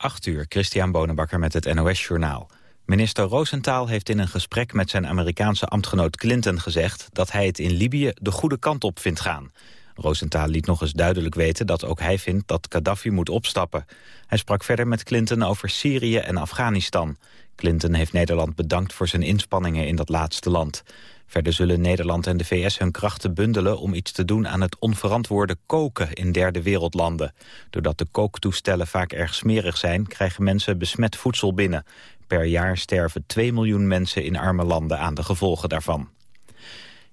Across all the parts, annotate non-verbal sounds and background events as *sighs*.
8 uur, Christian Bonenbakker met het NOS Journaal. Minister Rosenthal heeft in een gesprek met zijn Amerikaanse ambtgenoot Clinton gezegd... dat hij het in Libië de goede kant op vindt gaan. Rosenthal liet nog eens duidelijk weten dat ook hij vindt dat Gaddafi moet opstappen. Hij sprak verder met Clinton over Syrië en Afghanistan. Clinton heeft Nederland bedankt voor zijn inspanningen in dat laatste land. Verder zullen Nederland en de VS hun krachten bundelen om iets te doen aan het onverantwoorde koken in derde wereldlanden. Doordat de kooktoestellen vaak erg smerig zijn, krijgen mensen besmet voedsel binnen. Per jaar sterven 2 miljoen mensen in arme landen aan de gevolgen daarvan.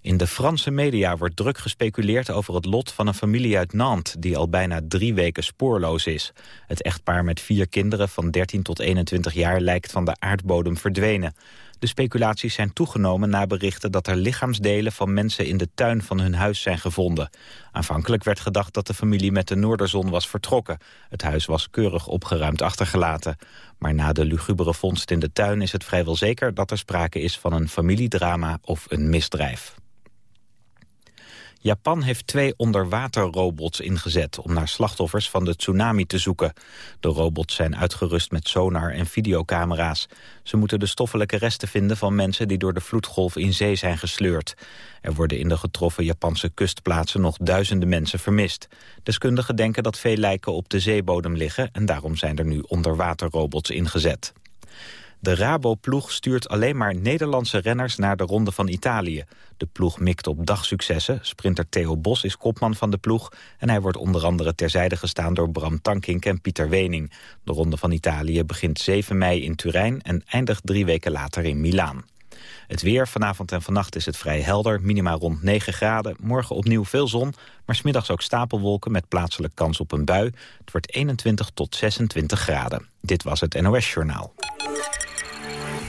In de Franse media wordt druk gespeculeerd over het lot van een familie uit Nantes... die al bijna drie weken spoorloos is. Het echtpaar met vier kinderen van 13 tot 21 jaar lijkt van de aardbodem verdwenen. De speculaties zijn toegenomen na berichten dat er lichaamsdelen van mensen in de tuin van hun huis zijn gevonden. Aanvankelijk werd gedacht dat de familie met de Noorderzon was vertrokken. Het huis was keurig opgeruimd achtergelaten. Maar na de lugubere vondst in de tuin is het vrijwel zeker dat er sprake is van een familiedrama of een misdrijf. Japan heeft twee onderwaterrobots ingezet om naar slachtoffers van de tsunami te zoeken. De robots zijn uitgerust met sonar en videocamera's. Ze moeten de stoffelijke resten vinden van mensen die door de vloedgolf in zee zijn gesleurd. Er worden in de getroffen Japanse kustplaatsen nog duizenden mensen vermist. Deskundigen denken dat veel lijken op de zeebodem liggen en daarom zijn er nu onderwaterrobots ingezet. De Rabo-ploeg stuurt alleen maar Nederlandse renners naar de Ronde van Italië. De ploeg mikt op dagsuccessen. Sprinter Theo Bos is kopman van de ploeg... en hij wordt onder andere terzijde gestaan door Bram Tankink en Pieter Wening. De Ronde van Italië begint 7 mei in Turijn... en eindigt drie weken later in Milaan. Het weer, vanavond en vannacht is het vrij helder, minima rond 9 graden. Morgen opnieuw veel zon, maar smiddags ook stapelwolken met plaatselijk kans op een bui. Het wordt 21 tot 26 graden. Dit was het NOS Journaal.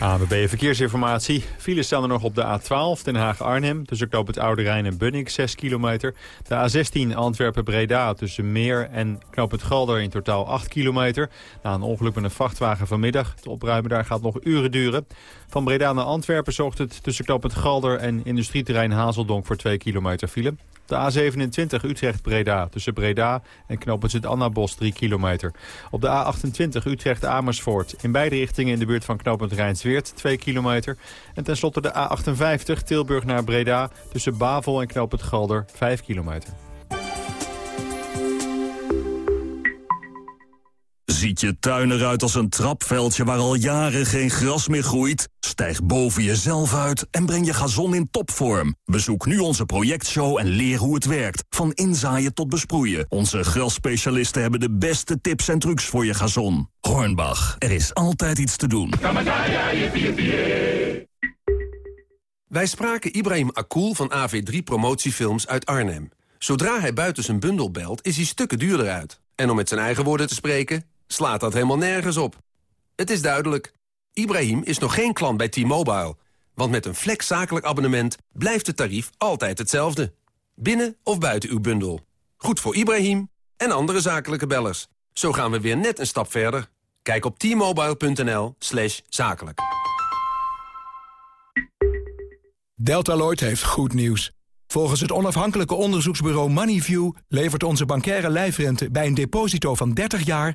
ABB Verkeersinformatie. Files staan er nog op de A12 Den Haag-Arnhem... tussen Knoop het Oude Rijn en Bunnik, 6 kilometer. De A16 Antwerpen-Breda tussen Meer en Knoop het Galder in totaal 8 kilometer. Na een ongeluk met een vrachtwagen vanmiddag. Het opruimen daar gaat nog uren duren. Van Breda naar Antwerpen zorgt het tussen Knoop het Galder en industrieterrein Hazeldonk voor 2 kilometer file. De A27 Utrecht-Breda tussen Breda en knooppunt het Annabos 3 kilometer. Op de A28 Utrecht-Amersfoort in beide richtingen in de buurt van knooppunt Rijnsweert 2 kilometer. En tenslotte de A58 Tilburg naar Breda tussen Bavel en knooppunt Galder 5 kilometer. Ziet je tuin eruit als een trapveldje waar al jaren geen gras meer groeit? Stijg boven jezelf uit en breng je gazon in topvorm. Bezoek nu onze projectshow en leer hoe het werkt. Van inzaaien tot besproeien. Onze grasspecialisten hebben de beste tips en trucs voor je gazon. Hornbach, er is altijd iets te doen. Wij spraken Ibrahim Akul van AV3 Promotiefilms uit Arnhem. Zodra hij buiten zijn bundel belt, is hij stukken duurder uit. En om met zijn eigen woorden te spreken slaat dat helemaal nergens op. Het is duidelijk. Ibrahim is nog geen klant bij T-Mobile. Want met een flex zakelijk abonnement blijft het tarief altijd hetzelfde. Binnen of buiten uw bundel. Goed voor Ibrahim en andere zakelijke bellers. Zo gaan we weer net een stap verder. Kijk op t-mobile.nl slash zakelijk. Deltaloid heeft goed nieuws. Volgens het onafhankelijke onderzoeksbureau Moneyview... levert onze bankaire lijfrente bij een deposito van 30 jaar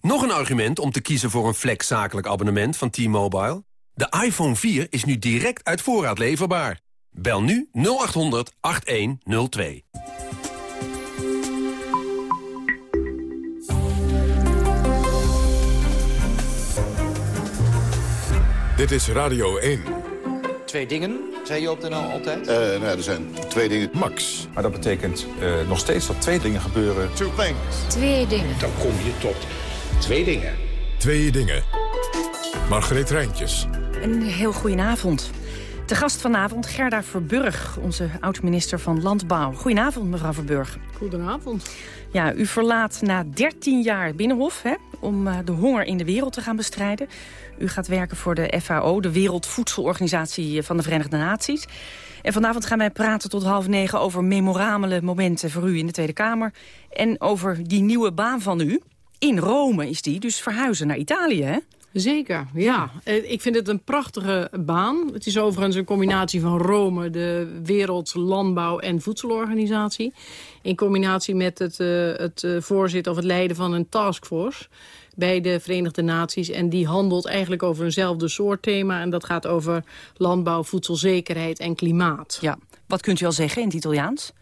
Nog een argument om te kiezen voor een flex zakelijk abonnement van T-Mobile? De iPhone 4 is nu direct uit voorraad leverbaar. Bel nu 0800 8102. Dit is Radio 1. Twee dingen, zei je op de NL altijd? Uh, nou, er zijn twee dingen. Max. Maar dat betekent uh, nog steeds dat twee dingen gebeuren. Two things. Twee dingen. Dan kom je tot twee dingen. Twee dingen. Margreet Rijntjes. Een heel goedenavond. De gast vanavond, Gerda Verburg, onze oud-minister van Landbouw. Goedenavond, mevrouw Verburg. Goedenavond. Ja, u verlaat na 13 jaar Binnenhof hè, om uh, de honger in de wereld te gaan bestrijden. U gaat werken voor de FAO, de Wereldvoedselorganisatie van de Verenigde Naties. En vanavond gaan wij praten tot half negen over memorabele momenten voor u in de Tweede Kamer. En over die nieuwe baan van u. In Rome is die, dus verhuizen naar Italië, hè? Zeker, ja. Eh, ik vind het een prachtige baan. Het is overigens een combinatie van Rome, de Wereldlandbouw- en Voedselorganisatie. In combinatie met het, uh, het uh, voorzitten of het leiden van een taskforce bij de Verenigde Naties. En die handelt eigenlijk over eenzelfde soort thema. En dat gaat over landbouw, voedselzekerheid en klimaat. Ja, wat kunt u al zeggen in het Italiaans?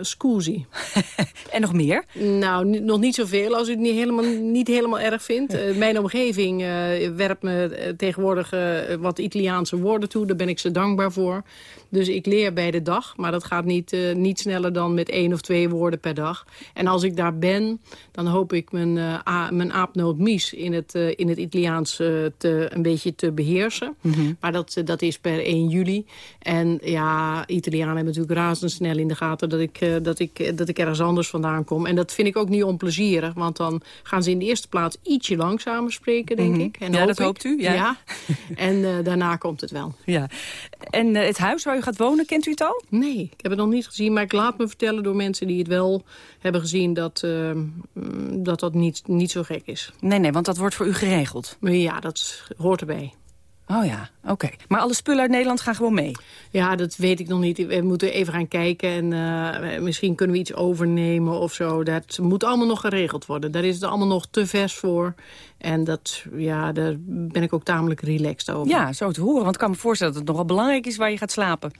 Scusi. *laughs* en nog meer? Nou, nog niet zoveel als u het niet helemaal, niet helemaal erg vindt. Uh, mijn omgeving uh, werpt me uh, tegenwoordig wat Italiaanse woorden toe. Daar ben ik ze dankbaar voor. Dus ik leer bij de dag, maar dat gaat niet, niet sneller dan met één of twee woorden per dag. En als ik daar ben, dan hoop ik mijn, a, mijn aapnootmies in het, in het Italiaans te, een beetje te beheersen. Mm -hmm. Maar dat, dat is per 1 juli. En ja, Italianen hebben natuurlijk razendsnel in de gaten dat ik ik, dat, ik, dat ik ergens anders vandaan kom. En dat vind ik ook niet onplezierig. Want dan gaan ze in de eerste plaats ietsje langzamer spreken, denk Mhm. ik. En ja, hoop dat ik. hoopt u. Ja. *laughs* En uh, daarna komt het wel. Ja. En uh, het huis waar u gaat wonen, kent u het al? Nee, ik heb het nog niet gezien. Maar ik laat me vertellen door mensen die het wel hebben gezien... dat uh, dat, dat niet, niet zo gek is. Nee, nee, want dat wordt voor u geregeld. Maar ja, dat hoort erbij. Oh ja, oké. Maar alle spullen uit Nederland gaan gewoon mee? Ja, dat weet ik nog niet. We moeten even gaan kijken en uh, misschien kunnen we iets overnemen of zo. Dat moet allemaal nog geregeld worden. Daar is het allemaal nog te vers voor. En dat, ja, daar ben ik ook tamelijk relaxed over. Ja, zo te horen. Want ik kan me voorstellen dat het nogal belangrijk is waar je gaat slapen.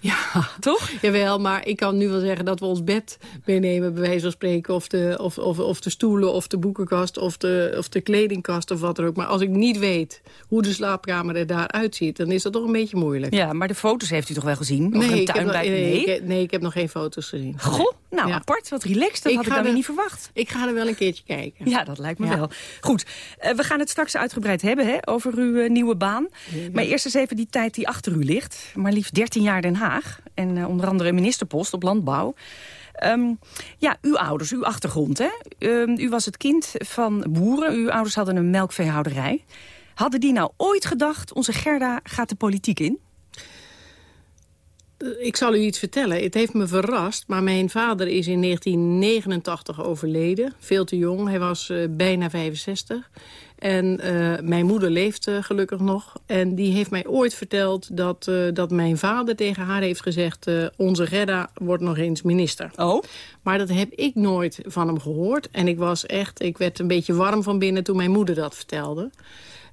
Ja, toch? Jawel, maar ik kan nu wel zeggen dat we ons bed meenemen, bij wijze van spreken. Of de, of, of, of de stoelen, of de boekenkast, of de, of de kledingkast, of wat er ook. Maar als ik niet weet hoe de slaapkamer er daaruit ziet, dan is dat toch een beetje moeilijk. Ja, maar de foto's heeft u toch wel gezien? Nee, een ik heb, nog, bij... nee, nee. Ik, nee, ik heb nog geen foto's gezien. Goh, nou ja. apart, wat relaxed. Dat ik had ik dan niet verwacht. Ik ga er wel een keertje kijken. Ja, dat lijkt me ja. wel. Goed, we gaan het straks uitgebreid hebben hè, over uw uh, nieuwe baan. Ja. Maar eerst eens even die tijd die achter u ligt. Maar liefst 13 jaar Den Haag. En uh, onder andere ministerpost op landbouw. Um, ja, uw ouders, uw achtergrond. Hè? Um, u was het kind van boeren. Uw ouders hadden een melkveehouderij. Hadden die nou ooit gedacht, onze Gerda gaat de politiek in? Ik zal u iets vertellen. Het heeft me verrast, maar mijn vader is in 1989 overleden. Veel te jong, hij was uh, bijna 65. En uh, mijn moeder leeft uh, gelukkig nog. En die heeft mij ooit verteld dat, dat mijn vader tegen haar heeft gezegd... onze Gerda wordt nog eens minister. Oh? Maar dat heb ik nooit van hem gehoord. En ik was echt, ik werd een beetje warm van binnen toen mijn moeder dat vertelde.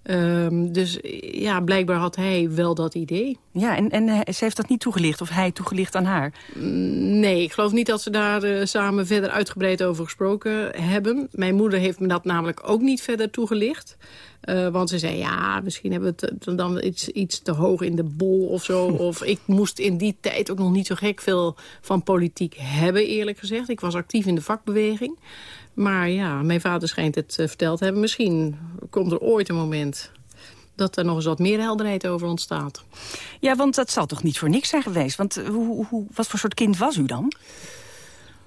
Um, dus ja, blijkbaar had hij wel dat idee. Ja, en, en ze heeft dat niet toegelicht, of hij toegelicht aan haar? Nee, ik geloof niet dat ze daar uh, samen verder uitgebreid over gesproken hebben. Mijn moeder heeft me dat namelijk ook niet verder toegelicht. Uh, want ze zei, ja, misschien hebben we het dan iets, iets te hoog in de bol of zo. *laughs* of ik moest in die tijd ook nog niet zo gek veel van politiek hebben, eerlijk gezegd. Ik was actief in de vakbeweging. Maar ja, mijn vader schijnt het uh, verteld te hebben. Misschien komt er ooit een moment dat er nog eens wat meer helderheid over ontstaat. Ja, want dat zal toch niet voor niks zijn geweest? Want hoe, hoe, wat voor soort kind was u dan?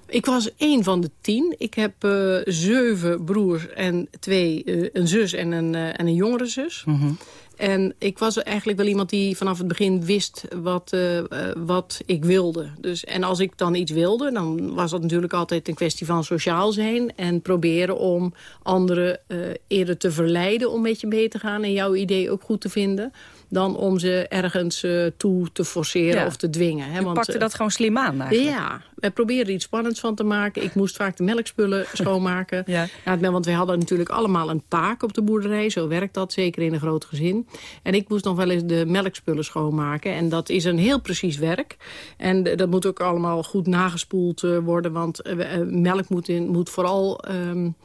Ik was één van de tien. Ik heb uh, zeven broers en twee, uh, een zus en een, uh, en een jongere zus. Mhm. Mm -hmm. En ik was eigenlijk wel iemand die vanaf het begin wist wat, uh, wat ik wilde. Dus, en als ik dan iets wilde, dan was dat natuurlijk altijd een kwestie van sociaal zijn. En proberen om anderen uh, eerder te verleiden om met je mee te gaan. En jouw idee ook goed te vinden. Dan om ze ergens uh, toe te forceren ja. of te dwingen. Hè? Want, pakte dat gewoon slim aan eigenlijk. Ja, wij probeerden er iets spannends van te maken. Ik moest vaak de melkspullen *laughs* schoonmaken. ja. Ja, want wij hadden natuurlijk allemaal een taak op de boerderij. Zo werkt dat, zeker in een groot gezin. En ik moest nog wel eens de melkspullen schoonmaken. En dat is een heel precies werk. En dat moet ook allemaal goed nagespoeld uh, worden. Want uh, melk moet, in, moet vooral um,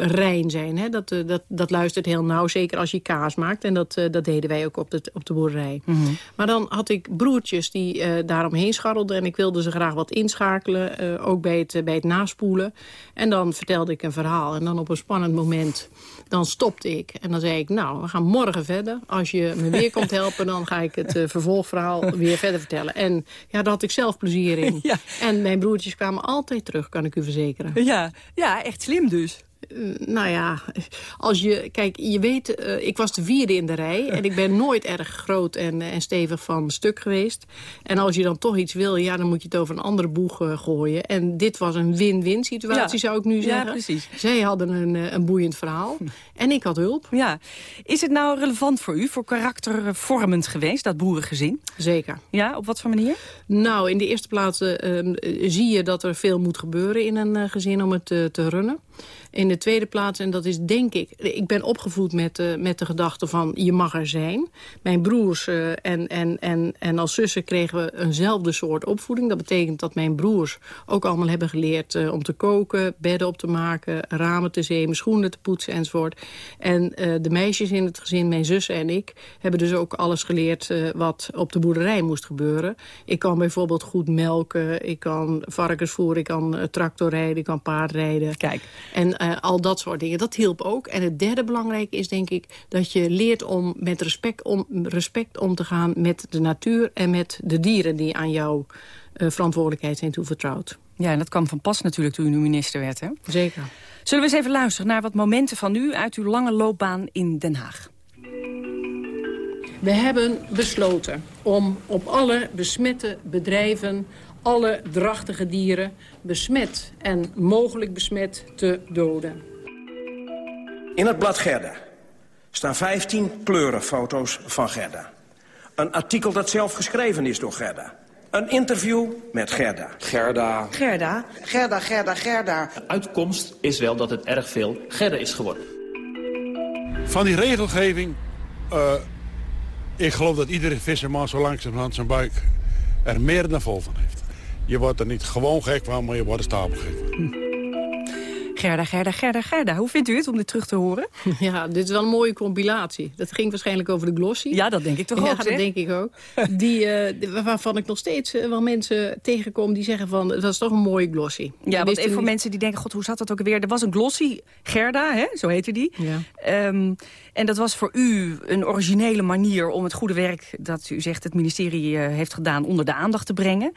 rein zijn. Hè? Dat, dat, dat luistert heel nauw, zeker als je kaas maakt. En dat, dat deden wij ook op de, op de boerderij. Maar dan had ik broertjes die uh, daaromheen scharrelden... en ik wilde ze graag wat inschakelen, uh, ook bij het, bij het naspoelen. En dan vertelde ik een verhaal. En dan op een spannend moment, dan stopte ik. En dan zei ik, nou, we gaan morgen verder. Als je me weer komt helpen, dan ga ik het uh, vervolgverhaal weer verder vertellen. En ja, daar had ik zelf plezier in. *laughs* Ja. En mijn broertjes kwamen altijd terug, kan ik u verzekeren. Ja, ja echt slim dus. Uh, nou ja, als je... Kijk, je weet, uh, ik was de vierde in de rij... en ik ben nooit erg groot en, en stevig van stuk geweest. En als je dan toch iets wil, ja, dan moet je het over een andere boeg uh, gooien. En dit was een win-win situatie, ja. zou ik nu zeggen. Ja, precies. Zij hadden een, een boeiend verhaal *laughs* en ik had hulp. Ja. Is het nou relevant voor u, voor karaktervormend geweest, dat boerengezin? Zeker. Ja, op wat voor manier? Nou, in de eerste plaats zie je dat er veel moet gebeuren in een gezin om het te runnen. In de tweede plaats, en dat is denk ik... Ik ben opgevoed met, uh, met de gedachte van je mag er zijn. Mijn broers uh, en, en, en, en als zussen kregen we eenzelfde soort opvoeding. Dat betekent dat mijn broers ook allemaal hebben geleerd uh, om te koken... bedden op te maken, ramen te zeemen, schoenen te poetsen enzovoort. En de meisjes in het gezin, mijn zussen en ik... hebben dus ook alles geleerd wat op de boerderij moest gebeuren. Ik kan bijvoorbeeld goed melken, ik kan varkens voeren... ik kan tractor rijden, ik kan paard rijden. Kijk. En uh, al dat soort dingen. Dat hielp ook. En het derde belangrijke is denk ik dat je leert om met respect om, respect om te gaan met de natuur en met de dieren die aan jouw uh, verantwoordelijkheid zijn toevertrouwd. Ja, en dat kwam van pas natuurlijk toen u minister werd, hè? Zeker. Zullen we eens even luisteren naar wat momenten van u uit uw lange loopbaan in Den Haag? We hebben besloten om op alle besmette bedrijven alle drachtige dieren besmet en mogelijk besmet te doden. In het blad Gerda staan 15 kleurenfoto's van Gerda. Een artikel dat zelf geschreven is door Gerda. Een interview met Gerda. Gerda. Gerda. Gerda, Gerda, Gerda. De uitkomst is wel dat het erg veel Gerda is geworden. Van die regelgeving... Uh, ik geloof dat iedere visserman zo langzamerhand zijn buik er meer dan vol van heeft. Je wordt er niet gewoon gek van, maar je wordt er stapelgek van. Gerda, Gerda, Gerda, Gerda. Hoe vindt u het om dit terug te horen? *laughs* Ja, dit is wel een mooie compilatie. Dat ging waarschijnlijk over de glossy. Ja, dat denk ik toch *laughs* ja, ook, dat zeg? denk ik ook. *laughs* Die, uh, waarvan ik nog steeds uh, wel mensen tegenkom die zeggen van... dat is toch een mooie glossy. Ja, want even voor mensen die denken... god, hoe zat dat ook weer? Er was een glossy, Gerda, hè? zo heette die. Ja. Um, en dat was voor u een originele manier om het goede werk... dat u zegt het ministerie uh, heeft gedaan onder de aandacht te brengen.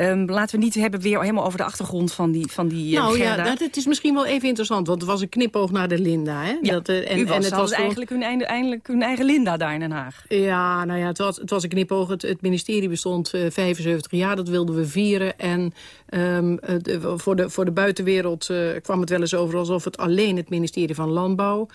Um, laten we niet hebben weer helemaal over de achtergrond van die, van die Nou uh, ja, dat, het is misschien wel even interessant. Want het was een knipoog naar de Linda. Hè? Ja, dat, uh, en, u was, en het was eigenlijk, hun, einde, eindelijk hun eigen Linda daar in Den Haag. Ja, nou ja, het was, het was een knipoog. Het, het ministerie bestond uh, 75 jaar. Dat wilden we vieren. En um, de, voor, de, voor de buitenwereld kwam het wel eens over... alsof het alleen het ministerie van Landbouw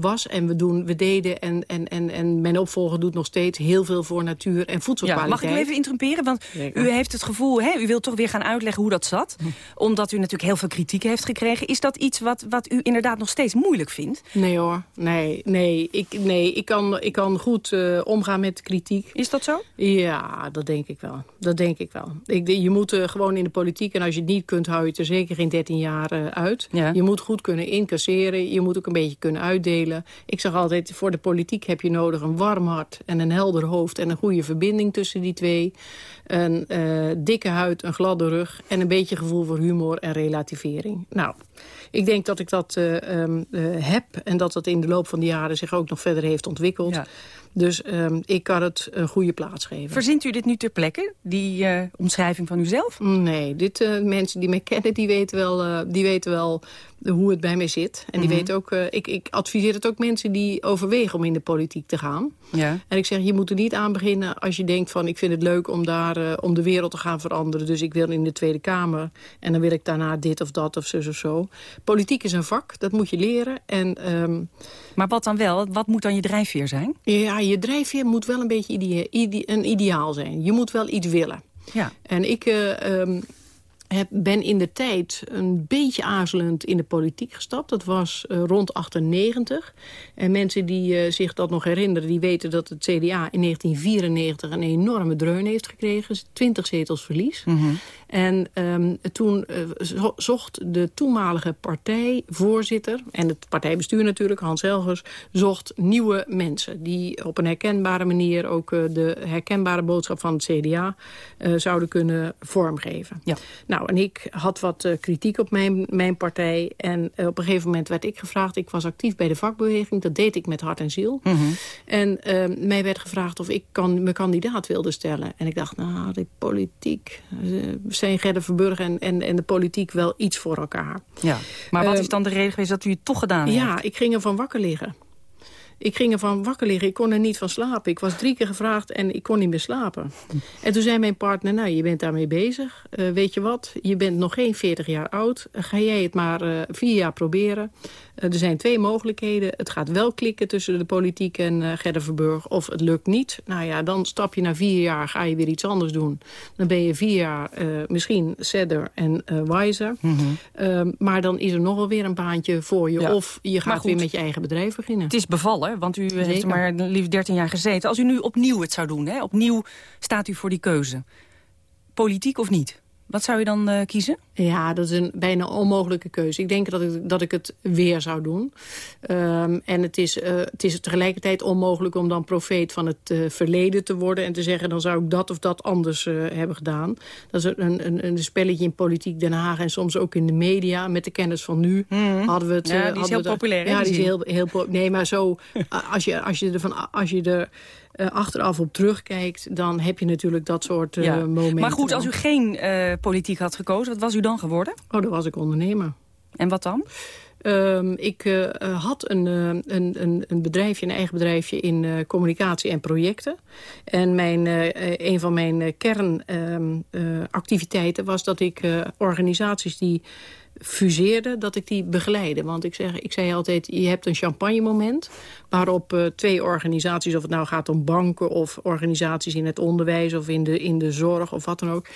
was. En we, doen, we deden, en, en, en, en mijn opvolger doet nog steeds... heel veel voor natuur en voedselkwaliteit. Ja, mag ik even interrumperen? Want u heeft het gevoel, hè, u wilt toch weer gaan uitleggen hoe dat zat. Hm. Omdat u natuurlijk heel veel kritiek heeft gekregen. Is dat iets wat, wat u inderdaad nog steeds moeilijk vindt? Nee hoor, nee. nee. Ik, nee, ik, kan, ik kan goed uh, omgaan met kritiek. Is dat zo? Ja, dat denk ik wel. Dat denk ik wel. Ik, je moet uh, gewoon in de politiek, en als je het niet kunt, hou je het er zeker geen 13 jaar uh, uit. Ja. Je moet goed kunnen incasseren. Je moet ook een beetje kunnen uitdelen. Ik zeg altijd, voor de politiek heb je nodig een warm hart en een helder hoofd... en een goede verbinding tussen die twee. Een een gladde rug en een beetje gevoel voor humor en relativering. Nou, ik denk dat ik dat uh, um, uh, heb en dat dat in de loop van de jaren zich ook nog verder heeft ontwikkeld. Dus um, ik kan het een goede plaats geven. Verzint u dit nu ter plekke, die uh, omschrijving van uzelf? Nee, dit, uh, mensen die mij kennen, die weten wel, uh, die weten wel hoe het bij mij zit. En die Mhm. mm -hmm. weten ook, ik, ik adviseer het ook mensen die overwegen om in de politiek te gaan. Ja. En ik zeg, je moet er niet aan beginnen als je denkt van... ik vind het leuk om, daar, om de wereld te gaan veranderen. Dus ik wil in de Tweede Kamer. En dan wil ik daarna dit of dat of zus of zo. Politiek is een vak, dat moet je leren. En, um, maar wat dan wel? Wat moet dan je drijfveer zijn? Ja, je drijfveer moet wel een beetje idea ide een ideaal zijn. Je moet wel iets willen. Ja. En ik uh, um, heb, ben in de tijd een beetje aarzelend in de politiek gestapt. Dat was uh, rond 98. En mensen die uh, zich dat nog herinneren... die weten dat het CDA in 1994 een enorme dreun heeft gekregen. 20 zetels verlies. Mm -hmm. En um, toen uh, zocht de toenmalige partijvoorzitter... en het partijbestuur natuurlijk, Hans Helgers... zocht nieuwe mensen die op een herkenbare manier... ook uh, de herkenbare boodschap van het CDA uh, zouden kunnen vormgeven. Ja. Nou, en ik had wat kritiek op mijn, mijn partij. En op een gegeven moment werd ik gevraagd... ik was actief bij de vakbeweging, dat deed ik met hart en ziel. Mm -hmm. En mij werd gevraagd of ik kan, mijn kandidaat wilde stellen. En ik dacht, nou, die politiek... zijn Gerda Verburg en, en, en de politiek wel iets voor elkaar. Ja, maar wat Uh, is dan de reden geweest dat u het toch gedaan heeft? Ja, ik ging ervan wakker liggen. Ik ging ervan wakker liggen. Ik kon er niet van slapen. Ik was drie keer gevraagd en ik kon niet meer slapen. *laughs* En toen zei mijn partner, nou, je bent daarmee bezig. Uh, weet je wat, je bent nog geen 40 jaar oud. Ga jij het maar uh, vier jaar proberen. er zijn twee mogelijkheden. Het gaat wel klikken tussen de politiek en Gerda Verburg. Of het lukt niet. Nou ja, dan stap je na vier jaar, ga je weer iets anders doen. Dan ben je vier jaar misschien sadder en wiser. Mhm. Mm -hmm. maar dan is er nog wel weer een baantje voor je. Ja. Of je gaat weer met je eigen bedrijf beginnen. Het is bevallen want u Zeker. heeft er maar liefst 13 jaar gezeten. Als u nu opnieuw het zou doen, hè? opnieuw staat u voor die keuze. Politiek of niet? Wat zou je dan uh, kiezen? Ja, dat is een bijna onmogelijke keuze. Ik denk dat ik, dat ik het weer zou doen. Um, en het is, uh, het is tegelijkertijd onmogelijk om dan profeet van het uh, verleden te worden... en te zeggen, dan zou ik dat of dat anders hebben gedaan. Dat is een, een, een spelletje in politiek Den Haag en soms ook in de media. Met de kennis van nu mm. hadden we het... Ja, die is heel populair. Ja, die is heel, heel Nee, maar zo, *laughs* als je, als je ervan... Als je er, uh, achteraf op terugkijkt, dan heb je natuurlijk dat soort uh, ja. momenten. Maar goed, als u geen uh, politiek had gekozen, wat was u dan geworden? Oh, dan was ik ondernemer. En wat dan? Um, ik uh, had een, uh, een, een, een bedrijfje, een eigen bedrijfje in uh, communicatie en projecten. En mijn, een van mijn kernactiviteiten was dat ik organisaties die fuseerden, dat ik die begeleide. Want ik, zeg, ik zei altijd, je hebt een champagne moment... waarop uh, twee organisaties, of het nou gaat om banken... of organisaties in het onderwijs of in de, in de zorg of wat dan ook...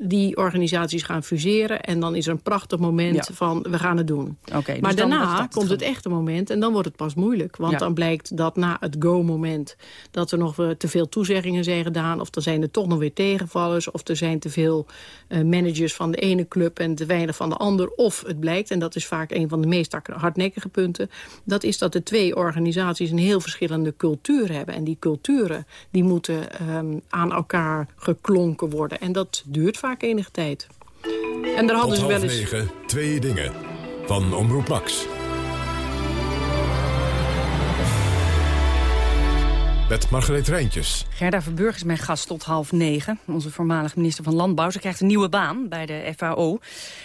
die organisaties gaan fuseren en dan is er een prachtig moment ja. van... we gaan het doen. Okay, maar dus daarna het komt het echte moment en dan wordt het pas moeilijk. Want ja. dan blijkt dat na het go-moment... dat er nog uh, te veel toezeggingen zijn gedaan... of er zijn er toch nog weer tegenvallers... of er zijn te veel uh, managers van de ene club en te weinig van de andere of het blijkt, en dat is vaak een van de meest hardnekkige punten... dat is dat de twee organisaties een heel verschillende cultuur hebben. En die culturen die moeten um, aan elkaar geklonken worden. En dat duurt vaak enige tijd. En daar hadden Tot ze wel eens... negen, twee dingen. Van Omroep Max. Met Margreet Rijntjes. Gerda Verburg is mijn gast tot half negen. Onze voormalig minister van Landbouw. Ze krijgt een nieuwe baan bij de FAO.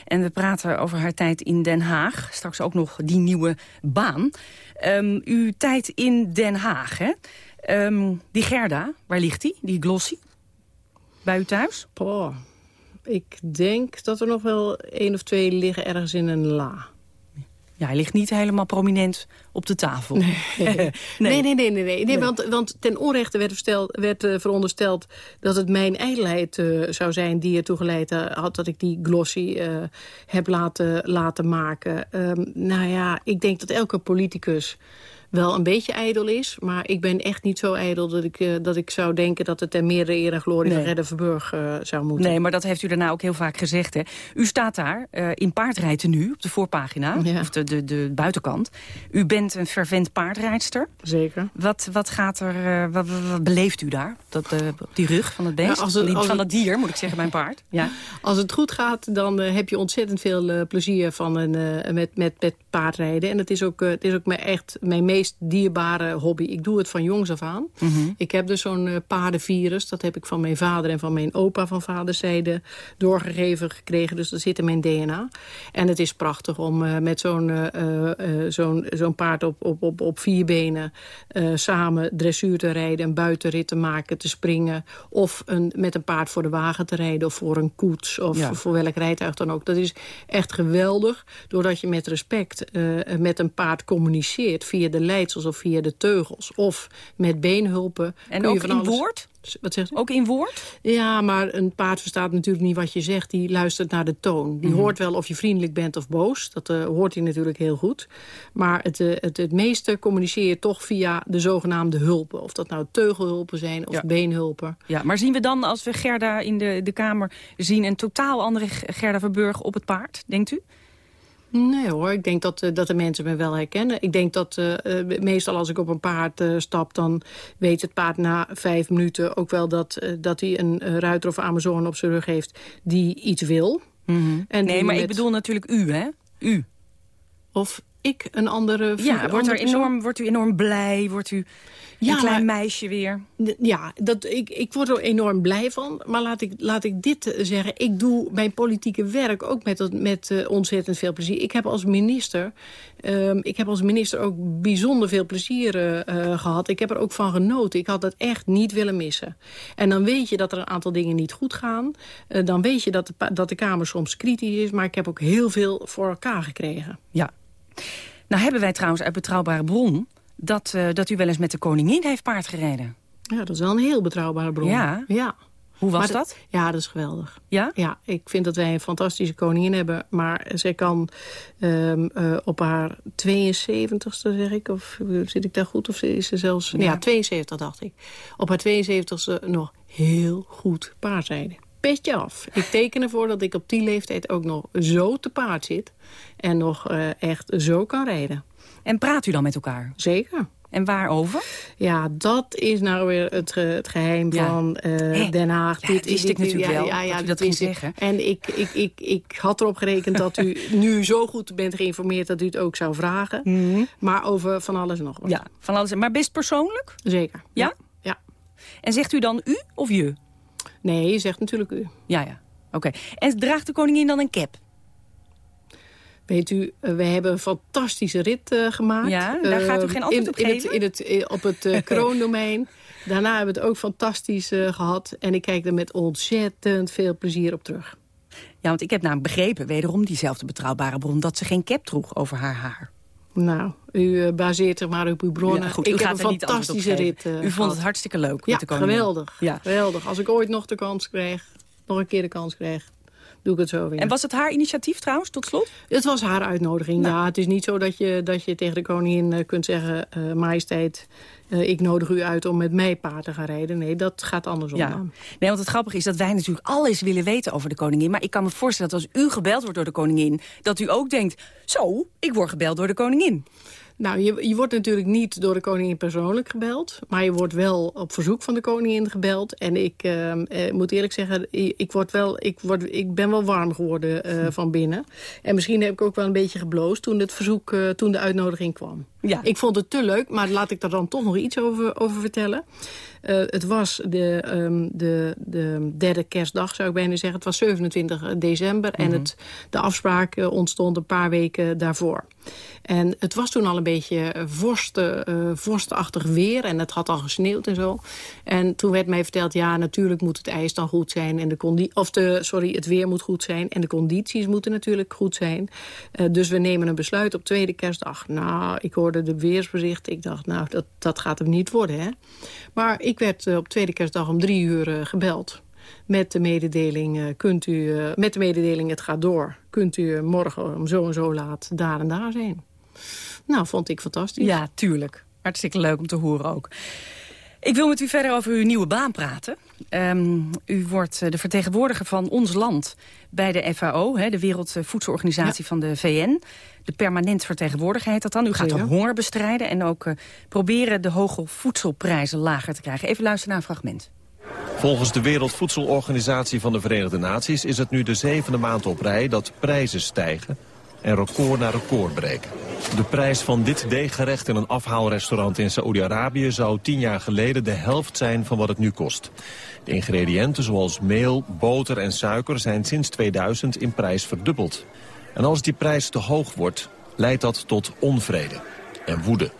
En we praten over haar tijd in Den Haag. Straks ook nog die nieuwe baan. Um, uw tijd in Den Haag, hè? Um, die Gerda, waar ligt die? Die Glossy? Bij u thuis? Oh, ik denk dat er nog wel één of twee liggen ergens in een la. Ja, hij ligt niet helemaal prominent op de tafel. *laughs* Nee, nee, nee, nee. nee, nee. nee want, want ten onrechte werd, werd uh, verondersteld dat het mijn ijdelheid uh, zou zijn... die ertoe geleid uh, had dat ik die glossy heb laten, laten maken. Um, nou ja, ik denk dat elke politicus wel een beetje ijdel is. Maar ik ben echt niet zo ijdel dat ik, uh, dat ik zou denken... dat het ten meerdere eer en glorie nee. van Redder Verburg uh, zou moeten. Nee, maar dat heeft u daarna ook heel vaak gezegd. Hè? U staat daar uh, in paardrijden nu, op de voorpagina. Ja. Of de, de, de buitenkant. U bent een fervent paardrijdster. Zeker. Wat, wat gaat er... Wat, wat, beleeft u daar? Dat, op die rug van het beest? Ja, als het, als van dat dier, moet ik zeggen, mijn paard. *laughs* Ja. Als het goed gaat, dan heb je ontzettend veel plezier van een, met, met, met paardrijden. En het is ook, het is ook echt mijn meest dierbare hobby. Ik doe het van jongs af aan. Mm -hmm. Ik heb dus zo'n uh, paardenvirus. Dat heb ik van mijn vader en van mijn opa van vaderszijde doorgegeven gekregen. Dus dat zit in mijn DNA. En het is prachtig om uh, met zo'n uh, zo'n zo'n paard op, op, op, op vier benen samen dressuur te rijden, een buitenrit te maken, te springen. Of een, met een paard voor de wagen te rijden of voor een koets of ja. voor welk rijtuig dan ook. Dat is echt geweldig. Doordat je met respect met een paard communiceert via de leidsels of via de teugels. Of met beenhulpen. En ook in alles... woord? Wat zegt u? Ook in woord? Ja, maar een paard verstaat natuurlijk niet wat je zegt. Die luistert naar de toon. Die Mhm. hoort wel of je vriendelijk bent of boos. Dat eh, hoort hij natuurlijk heel goed. Maar het, eh, het, het meeste communiceer je toch via de zogenaamde hulpen. Of dat nou teugelhulpen zijn of Ja. beenhulpen. Ja, maar zien we dan, als we Gerda in de, de Kamer zien... een totaal andere Gerda Verburg op het paard, denkt u? Nee hoor, ik denk dat, eh, dat de mensen me wel herkennen. Ik denk dat eh, eh, meestal als ik op een paard stap... dan weet het paard na vijf minuten ook wel dat, dat hij een ruiter of Amazone op zijn rug heeft... die iets wil. En nee, maar ik bedoel natuurlijk u, hè? U. Of ik een andere... Ja, wordt, er enorm, wordt u enorm blij? Wordt u Ja, een klein maar- meisje weer? Ja, dat, ik, ik word er enorm blij van. Maar laat ik, laat ik dit eh, zeggen. Ik doe mijn politieke werk ook met, dat- met eh, ontzettend veel plezier. Ik heb als minister, ehm, ik heb als minister ook bijzonder veel plezier eh, eh, gehad. Ik heb er ook van genoten. Ik had het echt niet willen missen. En dan weet je dat er een aantal dingen niet goed gaan. Dan weet je dat de, dat de Kamer soms kritisch is. Maar ik heb ook heel veel voor elkaar gekregen. Ja. Nou hebben wij trouwens uit betrouwbare bron... dat, eh, dat u wel eens met de koningin heeft paard gereden. Ja, dat is wel een heel betrouwbare bron. Ja? ja. Hoe was dat? Ja, dat is geweldig. Ja? Ja, ik vind dat wij een fantastische koningin hebben. Maar zij kan ehm, eh, op haar 72ste, zeg ik. Of zit ik daar goed? Of is ze zelfs... Ja. Ja, 72 dacht ik. Op haar 72ste nog heel goed paardrijden. Petje af. Ik teken ervoor dat ik op die leeftijd ook nog zo te paard zit. En nog eh, echt zo kan rijden. En praat u dan met elkaar? Zeker. En waarover? Ja, dat is nou weer het, het geheim Ja. van eh? Den Haag. Ja, dat wist ik natuurlijk wel, dat u dat ging ik. zeggen. En ik, ik, ik, ik had erop gerekend dat u *laughs* nu zo goed bent geïnformeerd... dat u het ook zou vragen. Maar over van alles en nog wat. Mhm. Ja, van alles. Maar best persoonlijk? Zeker. Ja? Ja. En zegt u dan u of je? Nee, je zegt natuurlijk u. Ja, ja. Oké. En draagt de koningin dan een cap? Weet u, eh, we hebben een fantastische rit eh, gemaakt. Ja, daar gaat u Eh, geen antwoord in, op in geven? Het, in het, in- op het eh, *laughs* kroondomein. Daarna hebben we het ook fantastisch eh, gehad. En ik kijk er met ontzettend veel plezier op terug. Ja, want ik heb namelijk begrepen, wederom diezelfde betrouwbare bron... dat ze geen cap droeg over haar haar. Nou, u eh, baseert zich maar op uw bronnen. Ja, goed, u ik heb er een fantastische rit. eh, U vond het hartstikke leuk Ja, met de koningin. geweldig. Ja. geweldig. Als ik ooit nog de kans krijg, nog een keer de kans krijg, doe ik het zo weer. En was het haar initiatief trouwens, tot slot? Het was haar uitnodiging, Nou. ja. Het is niet zo dat je, dat je tegen de koningin eh, kunt zeggen... eh, majesteit, eh, ik nodig u uit om met mij paard te gaan rijden. Nee, dat gaat andersom Ja. dan. Nee, want het grappige is dat wij natuurlijk alles willen weten over de koningin. Maar ik kan me voorstellen dat als u gebeld wordt door de koningin... dat u ook denkt, zo, ik word gebeld door de koningin. Nou, je, je wordt natuurlijk niet door de koningin persoonlijk gebeld. Maar je wordt wel op verzoek van de koningin gebeld. En ik eh, eh, moet eerlijk zeggen, ik, word wel, ik, word, ik ben wel warm geworden eh, van binnen. En misschien heb ik ook wel een beetje gebloosd toen het verzoek, eh, toen de uitnodiging kwam. Ja. Ik vond het te leuk, maar laat ik daar dan toch nog iets over, over vertellen. Eh, het was de, ehm, de, de derde kerstdag, zou ik bijna zeggen. Het was 27 december en het, de afspraak eh, ontstond een paar weken daarvoor. En het was toen al een beetje eh, vorst, vorstachtig weer en het had al gesneeuwd en zo. En toen werd mij verteld, ja, natuurlijk moet het ijs dan goed zijn. En de of de, sorry, het weer moet goed zijn en de condities moeten natuurlijk goed zijn. Dus we nemen een besluit op tweede kerstdag. Nou, ik hoorde de weersbericht. Ik dacht, nou, dat, dat gaat hem niet worden, hè. Maar ik werd eh, op tweede kerstdag om drie uur eh, gebeld. Met de mededeling, eh, kunt u, met de mededeling, het gaat door. Kunt u morgen om zo en zo laat daar en daar zijn. Nou, vond ik fantastisch. Ja, tuurlijk. Hartstikke leuk om te horen ook. Ik wil met u verder over uw nieuwe baan praten. Ehm, u wordt eh, de vertegenwoordiger van ons land bij de FAO, hè, de Wereldvoedselorganisatie van de VN. De permanent vertegenwoordiger heet dat dan. U gaat de honger bestrijden en ook eh, proberen de hoge voedselprijzen lager te krijgen. Even luisteren naar een fragment. Volgens de Wereldvoedselorganisatie van de Verenigde Naties is het nu de zevende maand op rij dat prijzen stijgen en record na record breken. De prijs van dit deeggerecht in een afhaalrestaurant in Saoedi-Arabië zou tien jaar geleden de helft zijn van wat het nu kost. De ingrediënten zoals meel, boter en suiker zijn sinds 2000 in prijs verdubbeld. En als die prijs te hoog wordt, leidt dat tot onvrede en woede.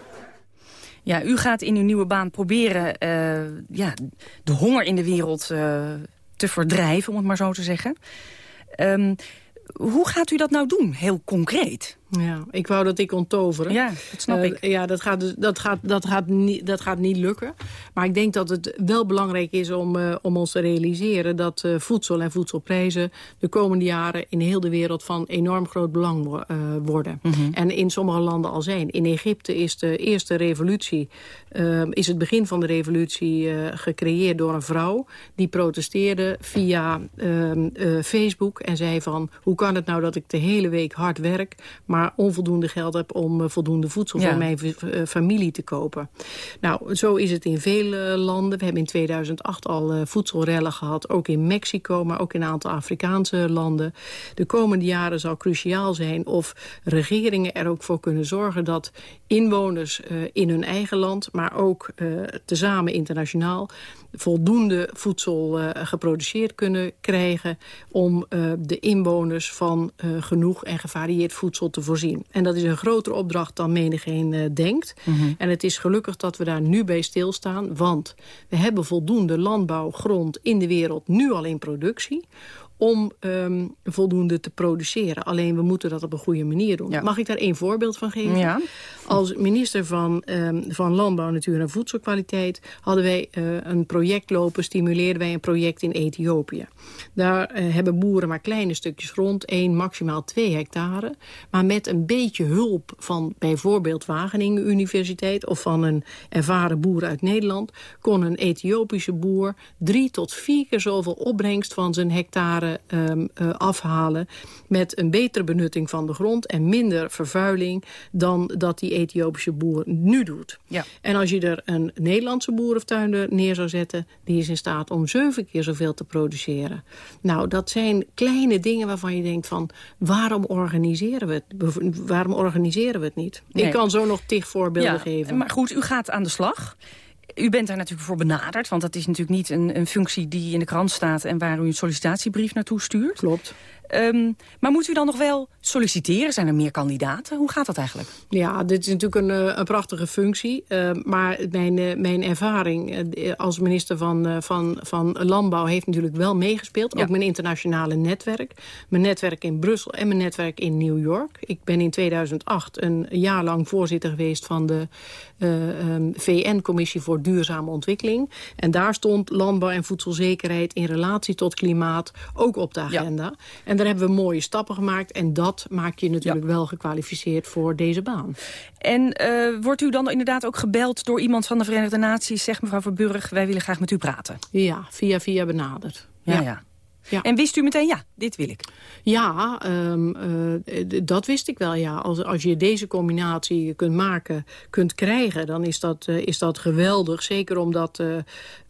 Ja, u gaat in uw nieuwe baan proberen eh, ja, de honger in de wereld eh, te verdrijven, om het maar zo te zeggen. Ehm, hoe gaat u dat nou doen, heel concreet? Ja, ik wou dat ik onttoveren. Ja, dat snap Uh, ik. Ja, dat gaat, dus- dat, gaat, dat, gaat niet, dat gaat niet lukken. Maar ik denk dat het wel belangrijk is om, uh, om ons te realiseren... dat uh, voedsel en voedselprijzen de komende jaren in heel de wereld... van enorm groot belang wo worden. Mm -hmm. En in sommige landen al zijn. In Egypte is de eerste revolutie... is het begin van de revolutie gecreëerd door een vrouw... die protesteerde via Facebook en zei van... hoe kan het nou dat ik de hele week hard werk... maar maar onvoldoende geld heb om uh, voldoende voedsel ja. voor mijn uh, familie te kopen. Nou, zo is het in vele landen. We hebben in 2008 al uh, voedselrellen gehad, ook in Mexico, maar ook in een aantal Afrikaanse landen. De komende jaren zal cruciaal zijn of regeringen er ook voor kunnen zorgen dat inwoners in hun eigen land, maar ook tezamen internationaal, voldoende voedsel uh, geproduceerd kunnen krijgen... om de inwoners van genoeg en gevarieerd voedsel te voorzien. En dat is een grotere opdracht dan menigeen denkt. Mm -hmm. En het is gelukkig dat we daar nu bij stilstaan... want we hebben voldoende landbouwgrond in de wereld nu al in productie om um, voldoende te produceren. Alleen we moeten dat op een goede manier doen. Ja. Mag ik daar één voorbeeld van geven? Ja. Als minister van, um, van Landbouw, Natuur en Voedselkwaliteit... hadden wij uh, een project lopen, stimuleerden wij een project in Ethiopië. Daar uh, hebben boeren maar kleine stukjes grond, één, maximaal twee hectare. Maar met een beetje hulp van bijvoorbeeld Wageningen Universiteit... of van een ervaren boer uit Nederland... kon een Ethiopische boer drie tot vier keer zoveel opbrengst van zijn hectare Um, uh, afhalen met een betere benutting van de grond en minder vervuiling dan dat die Ethiopische boer nu doet. Ja. En als je er een Nederlandse boer of tuinder neer zou zetten, die is in staat om zeven keer zoveel te produceren. Nou, dat zijn kleine dingen waarvan je denkt van waarom organiseren we het? Waarom organiseren we het niet? Nee. Ik kan zo nog tig voorbeelden ja, geven. Maar goed, u gaat aan de slag. U bent daar natuurlijk voor benaderd, want dat is natuurlijk niet een, een, functie die in de krant staat en waar u een sollicitatiebrief naartoe stuurt. Klopt. Um, maar moet u dan nog wel solliciteren? Zijn er meer kandidaten? Hoe gaat dat eigenlijk? Ja, dit is natuurlijk een, een prachtige functie. Uh, maar mijn, uh, mijn ervaring uh, als minister van, van, van Landbouw heeft natuurlijk wel meegespeeld. Ja. Ook mijn internationale netwerk. Mijn netwerk in Brussel en mijn netwerk in New York. Ik ben in 2008 een jaar lang voorzitter geweest van de um, VN-commissie voor duurzame ontwikkeling. En daar stond landbouw en voedselzekerheid in relatie tot klimaat ook op de agenda. Ja. En daar hebben we mooie stappen gemaakt. En dat maakt je natuurlijk ja. wel gekwalificeerd voor deze baan. En uh, wordt u dan inderdaad ook gebeld door iemand van de Verenigde Naties? Zegt mevrouw Verburg, wij willen graag met u praten. Ja, via via benaderd. ja. ja. ja. Ja. En wist u meteen, ja, dit wil ik? Ja, um, uh, dat wist ik wel, ja. Als, als je deze combinatie kunt maken, kunt krijgen... dan is dat, uh, is dat geweldig. Zeker omdat uh,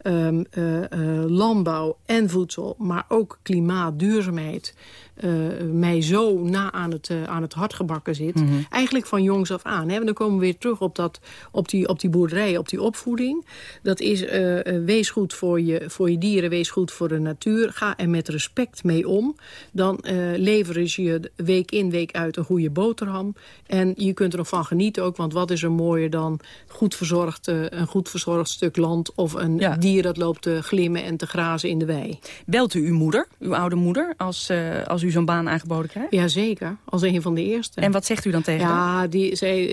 um, landbouw en voedsel, maar ook klimaat, duurzaamheid... mij zo na aan het, aan het hart gebakken zit. Mm -hmm. Eigenlijk van jongs af aan. Hè. Dan komen we weer terug op, dat, op, die, op die boerderij, op die opvoeding. Dat is, wees goed voor je, voor je dieren, wees goed voor de natuur. Ga er met respect mee om. Dan leveren ze je week in, week uit een goede boterham. En je kunt er nog van genieten ook. Want wat is er mooier dan goed verzorgd, een goed verzorgd stuk land... of een ja. dier dat loopt te glimmen en te grazen in de wei. Belt u uw moeder, uw oude moeder, als, als u zo'n baan aangeboden krijgt? Jazeker, als een van de eerste. En wat zegt u dan tegen Ja, die, zij,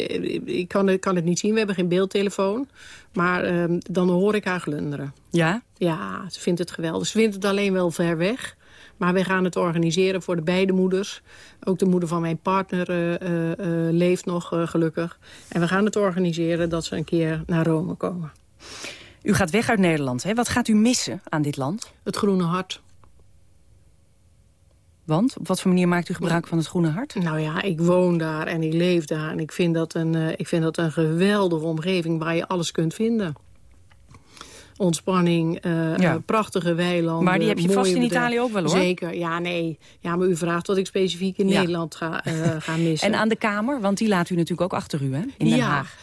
ik kan, kan het niet zien, we hebben geen beeldtelefoon. Maar dan hoor ik haar glunderen. Ja? Ja, ze vindt het geweldig. Ze vindt het alleen wel ver weg... Maar wij gaan het organiseren voor de beide moeders. Ook de moeder van mijn partner uh, uh, uh, leeft nog gelukkig. En we gaan het organiseren dat ze een keer naar Rome komen. U gaat weg uit Nederland. Hè? Wat gaat u missen aan dit land? Het groene hart. Want? Op wat voor manier maakt u gebruik van het groene hart? Nou ja, ik woon daar en ik leef daar. En ik vind dat een, ik vind dat een geweldige omgeving waar je alles kunt vinden ontspanning, uh, ja. uh, prachtige weilanden. Maar die heb je vast in Italië ook wel, hoor. Zeker, ja, nee. Ja, maar u vraagt wat ik specifiek in ja. Nederland ga, uh, ga missen. *laughs* En aan de Kamer, want die laat u natuurlijk ook achter u, hè, in Den ja. Haag.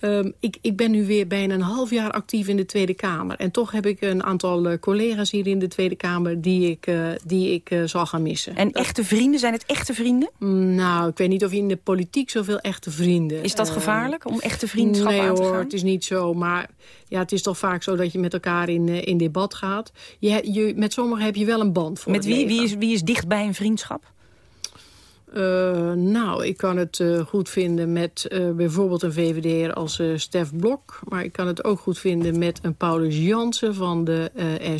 Um, ik, ik, ben nu weer bijna een half jaar actief in de Tweede Kamer. En toch heb ik een aantal uh, collega's hier in de Tweede Kamer die ik, uh, die ik uh, zal gaan missen. En echte vrienden? Zijn het echte vrienden? Mm, nou, ik weet niet of je in de politiek zoveel echte vrienden... Is dat gevaarlijk om echte vriendschap nee, aan te gaan? hoor, het is niet zo. Maar ja, het is toch vaak zo dat je met elkaar in, in debat gaat. Je, je, met sommigen heb je wel een band voor Met wie? Wie is, wie is dicht bij een vriendschap? Uh, nou, ik kan het uh, goed vinden met uh, bijvoorbeeld een VVD'er als Stef Blok. Maar ik kan het ook goed vinden met een Paulus Jansen van de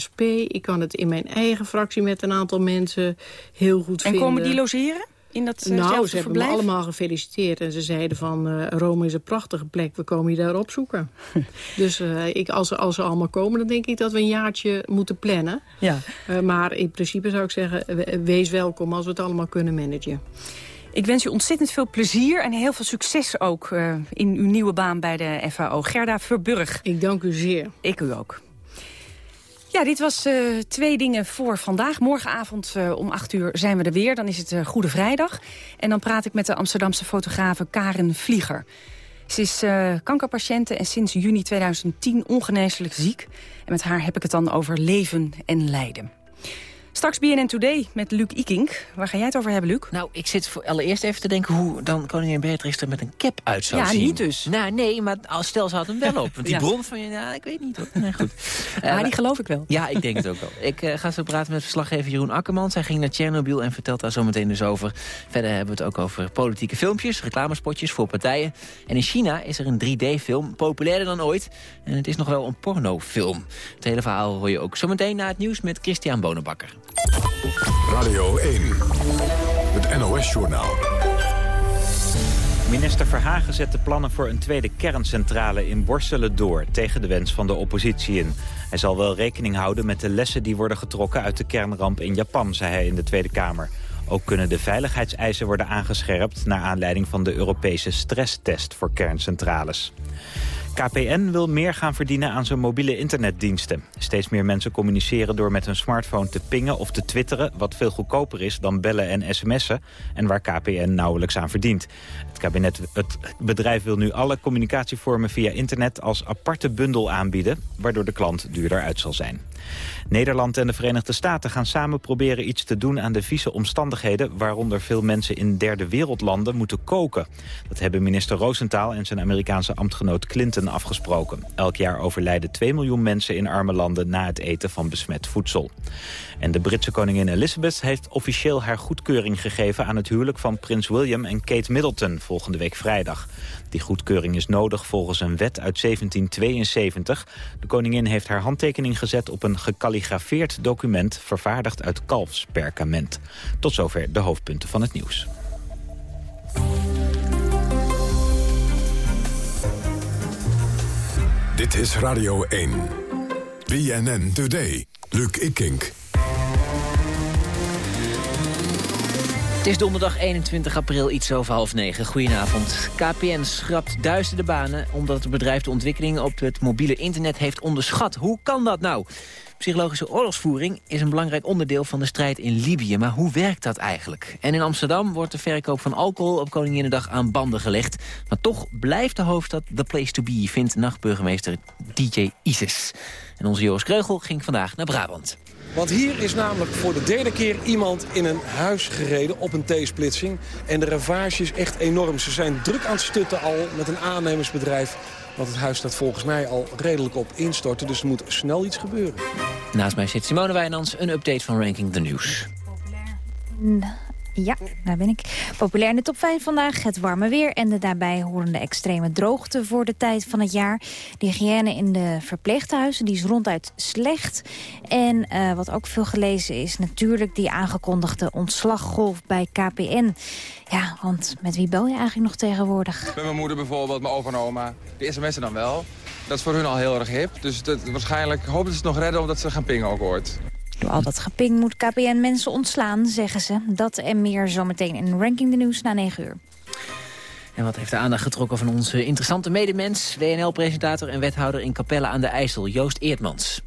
SP. Ik kan het in mijn eigen fractie met een aantal mensen heel goed en vinden. En komen die logeren? In dat, nou, ze hebben me allemaal gefeliciteerd. En ze zeiden van, Rome is een prachtige plek. We komen je daar opzoeken. *laughs* dus ik, als, als ze allemaal komen, dan denk ik dat we een jaartje moeten plannen. Ja. maar in principe zou ik zeggen, wees welkom als we het allemaal kunnen managen. Ik wens u ontzettend veel plezier en heel veel succes ook uh, in uw nieuwe baan bij de FAO. Gerda Verburg. Ik dank u zeer. Ik u ook. Ja, dit was uh, twee dingen voor vandaag. Morgenavond uh, om 8 uur zijn we er weer. Dan is het Goede Vrijdag. En dan praat ik met de Amsterdamse fotografe Karen Vlieger. Ze is kankerpatiënte en sinds juni 2010 ongeneeslijk ziek. En met haar heb ik het dan over leven en lijden. Straks BNN Today met Luc Ikink. Waar ga jij het over hebben, Luc? Nou, ik zit voor allereerst even te denken hoe dan koningin Beatrix er met een cap uit zou ja, zien. Ja, niet dus. Nou, nee, maar stel ze had hem wel op. Want die ja. bron van je, nou, ik weet niet hoor. Nee, goed. *laughs* Ja, uh, die geloof ik wel. Ja, ik denk het ook wel. Ik uh, ga zo praten met verslaggever Jeroen Akkermans. Hij ging naar Tsjernobyl en vertelt daar zometeen dus over. Verder hebben we het ook over politieke filmpjes, reclamespotjes voor partijen. En in China is er een 3D-film, populairder dan ooit. En het is nog wel een pornofilm. Het hele verhaal hoor je ook zometeen na het nieuws met Christian Bonenbakker. Radio 1, het NOS-journaal. Minister Verhagen zet de plannen voor een tweede kerncentrale in Borselen door... tegen de wens van de oppositie in. Hij zal wel rekening houden met de lessen die worden getrokken... uit de kernramp in Japan, zei hij in de Tweede Kamer. Ook kunnen de veiligheidseisen worden aangescherpt... naar aanleiding van de Europese stresstest voor kerncentrales. KPN wil meer gaan verdienen aan zijn mobiele internetdiensten. Steeds meer mensen communiceren door met hun smartphone te pingen of te twitteren... wat veel goedkoper is dan bellen en sms'en... en waar KPN nauwelijks aan verdient. Het, kabinet, het bedrijf wil nu alle communicatievormen via internet... als aparte bundel aanbieden, waardoor de klant duurder uit zal zijn. Nederland en de Verenigde Staten gaan samen proberen iets te doen aan de vieze omstandigheden waaronder veel mensen in derde wereldlanden moeten koken. Dat hebben minister Roosentaal en zijn Amerikaanse ambtgenoot Clinton afgesproken. Elk jaar overlijden 2 miljoen mensen in arme landen na het eten van besmet voedsel. En de Britse koningin Elizabeth heeft officieel haar goedkeuring gegeven aan het huwelijk van prins William en Kate Middleton volgende week vrijdag. Die goedkeuring is nodig volgens een wet uit 1772. De koningin heeft haar handtekening gezet op een gekalligrafeerd document... vervaardigd uit kalfsperkament. Tot zover de hoofdpunten van het nieuws. Dit is Radio 1. BNN Today. Luc Ikink. Het is donderdag 21 april, iets over half negen. Goedenavond. KPN schrapt duizenden banen omdat het bedrijf de ontwikkelingen op het mobiele internet heeft onderschat. Hoe kan dat nou? Psychologische oorlogsvoering is een belangrijk onderdeel van de strijd in Libië. Maar hoe werkt dat eigenlijk? En in Amsterdam wordt de verkoop van alcohol op Koninginnedag aan banden gelegd. Maar toch blijft de hoofdstad the place to be, vindt nachtburgemeester DJ Isis. En onze Joris Kreugel ging vandaag naar Brabant. Want hier is namelijk voor de derde keer iemand in een huis gereden op een T-splitsing. En de ravage is echt enorm. Ze zijn druk aan het stutten al met een aannemersbedrijf. Want het huis staat volgens mij al redelijk op instorten. Dus er moet snel iets gebeuren. Naast mij zit Simone Wijnands, een update van Ranking the News. Ja, daar ben ik. Populair in de top 5 vandaag het warme weer... en de daarbij horende extreme droogte voor de tijd van het jaar. De hygiëne in de verpleeghuizen die is ronduit slecht. En uh, wat ook veel gelezen is natuurlijk die aangekondigde ontslaggolf bij KPN. Ja, want met wie bel je eigenlijk nog tegenwoordig? Met mijn moeder bijvoorbeeld, mijn opa en oma. De sms'en dan wel. Dat is voor hun al heel erg hip. Dus dat, waarschijnlijk hopen ze het nog redden omdat ze gaan pingen ook hoort. Door al dat geping moet KPN mensen ontslaan, zeggen ze. Dat en meer zometeen in Ranking the News na 9 uur. En wat heeft de aandacht getrokken van onze interessante medemens... WNL-presentator en wethouder in Capelle aan de IJssel, Joost Eertmans.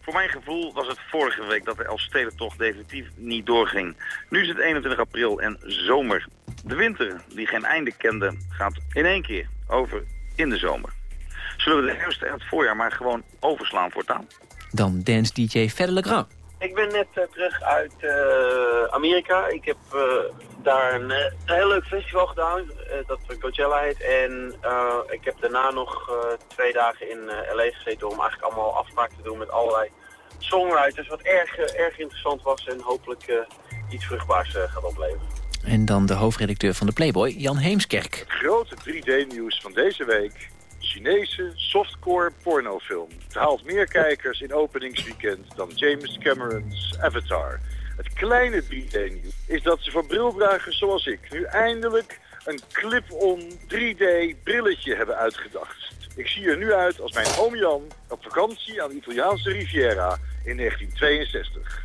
Voor mijn gevoel was het vorige week dat de Elfstedentocht definitief niet doorging. Nu is het 21 april en zomer. De winter, die geen einde kende, gaat in één keer over in de zomer. Zullen we de herfst en het voorjaar maar gewoon overslaan voortaan? Dan dance DJ Fedde Legrand. Ik ben net uh, terug uit uh, Amerika. Ik heb uh, daar een, een, heel leuk festival gedaan, dat Coachella heet. En ik heb daarna nog twee dagen in LA gezeten om eigenlijk allemaal afspraken te doen met allerlei songwriters. Wat erg, erg interessant was en hopelijk iets vruchtbaars gaat opleveren. En dan de hoofdredacteur van de Playboy, Jan Heemskerk. Het grote 3D-nieuws van deze week. Chinese softcore pornofilm. Het haalt meer kijkers in openingsweekend dan James Cameron's Avatar. Het kleine 3D-nieuws is dat ze voor brildragers zoals ik nu eindelijk een clip-on 3D-brilletje hebben uitgedacht. Ik zie er nu uit als mijn oom Jan op vakantie aan de Italiaanse Riviera in 1962.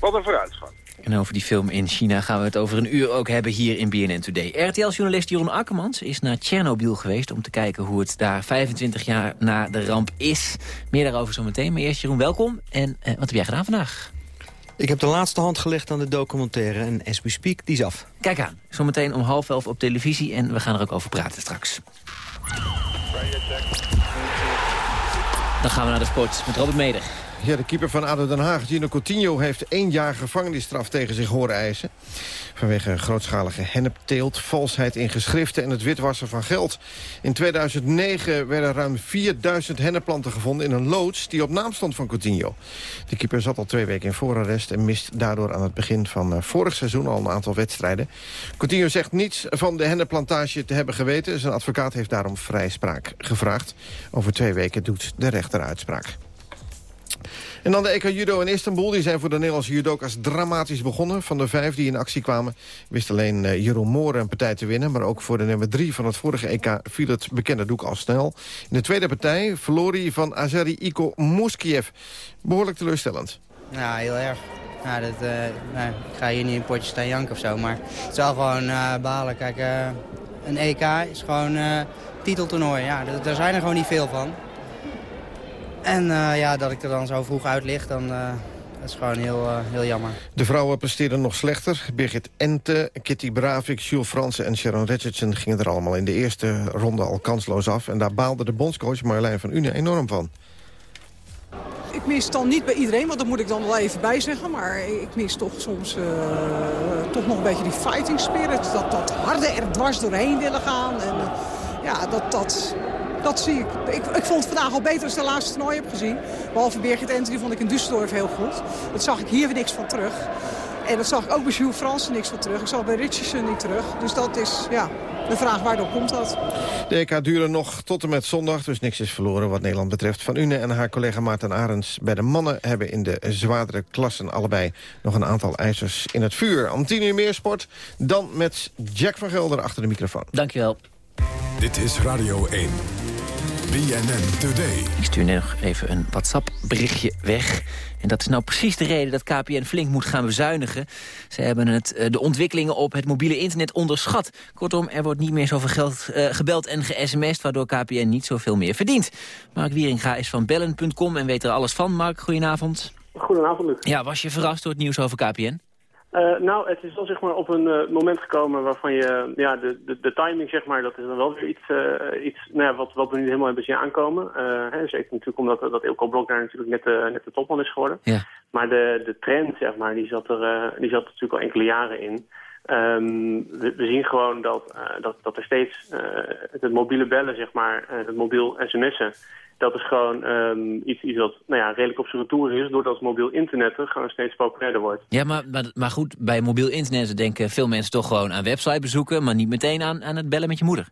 Wat een vooruitgang. En over die film in China gaan we het over een uur ook hebben hier in BNN Today. RTL-journalist Jeroen Akkermans is naar Tsjernobyl geweest... om te kijken hoe het daar 25 jaar na de ramp is. Meer daarover zometeen. Maar eerst Jeroen, welkom. En eh, wat heb jij gedaan vandaag? Ik heb de laatste hand gelegd aan de documentaire en as we speak, die is af. Kijk aan, zometeen om half elf op televisie en we gaan er ook over praten straks. Dan gaan we naar de sport met Robert Meder. Ja, de keeper van ADO Den Haag, Gino Coutinho, heeft één jaar gevangenisstraf tegen zich horen eisen. Vanwege grootschalige hennepteelt, valsheid in geschriften en het witwassen van geld. In 2009 werden ruim 4000 hennepplanten gevonden in een loods die op naam stond van Coutinho. De keeper zat al twee weken in voorarrest en mist daardoor aan het begin van eh, vorig seizoen al een aantal wedstrijden. Coutinho zegt niets van de hennepplantage te hebben geweten. Zijn advocaat heeft daarom vrijspraak gevraagd. Over twee weken doet de rechter uitspraak. En dan de EK Judo in Istanbul. Die zijn voor de Nederlandse judoka's dramatisch begonnen. Van de vijf die in actie kwamen wist alleen uh, Jeroen een partij te winnen. Maar ook voor de nummer drie van het vorige EK viel het bekende doek al snel. In de tweede partij verloor hij van Azari Iko Muskiev. Behoorlijk teleurstellend. Ja, heel erg. Ja, dat, nou, ik ga hier niet in potje staan janken of zo, maar het is wel gewoon uh, balen. Kijk, een EK is gewoon titeltoernooi. Ja, daar zijn er gewoon niet veel van. En uh, ja, dat ik er dan zo vroeg uit lig, dan uh, dat is gewoon heel, uh, heel jammer. De vrouwen presteerden nog slechter. Birgit Ente, Kitty Bravik, Jules Fransen en Sharon Richardson... gingen er allemaal in de eerste ronde al kansloos af. En daar baalde de bondscoach Marjolein van Une enorm van. Ik mis dan niet bij iedereen, want dat moet ik dan wel even bij zeggen. Maar ik mis toch soms toch nog een beetje die fighting spirit. Dat, dat harde er dwars doorheen willen gaan. En ja, dat... dat dat zie ik. ik. ik. vond het vandaag al beter als de laatste toernooi heb gezien. Behalve Birgit Entry vond ik in Düsseldorf heel goed. Dat zag ik hier weer niks van terug. En dat zag ik ook bij Jules Fransen niks van terug. Ik zag bij Richardson niet terug. Dus dat is ja, de vraag waardoor komt dat. De EK duren nog tot en met zondag, dus niks is verloren wat Nederland betreft. Van Une en haar collega Maarten Arends bij de mannen... hebben in de zwaardere klassen allebei nog een aantal ijzers in het vuur. Om tien uur meer sport, dan met Jack van Gelder achter de microfoon. Dankjewel. Dit is Radio 1. BNN Today. Ik stuur nog even een WhatsApp-berichtje weg. En dat is nou precies de reden dat KPN flink moet gaan bezuinigen. Ze hebben het, eh, de ontwikkelingen op het mobiele internet onderschat. Kortom, er wordt niet meer zoveel geld uh, gebeld en ge-sms'd... waardoor KPN niet zoveel meer verdient. Mark Wieringa is van bellen.com en weet er alles van. Mark, goedenavond. Goedenavond, Luc. Ja, was je verrast door het nieuws over KPN? Uh, nou, het is wel zeg maar op een uh, moment gekomen waarvan je, ja, de, de, de, timing zeg maar, dat is dan wel weer iets, uh, iets nou ja, wat, wat we nu helemaal hebben zien aankomen. Hè, zeker natuurlijk omdat dat Ilko Blok daar natuurlijk net, net de topman is geworden. Ja. Maar de, de trend, zeg maar, die zat er, die zat natuurlijk al enkele jaren in. Um, we, we, zien gewoon dat, dat, dat er steeds het mobiele bellen, zeg maar, het mobiel sms'en, dat is gewoon um, iets, iets wat nou ja, redelijk op zijn retour is... doordat mobiel internet er gewoon steeds populairder wordt. Ja, maar, maar, maar goed, bij mobiel internet denken veel mensen toch gewoon aan website bezoeken... maar niet meteen aan, aan het bellen met je moeder.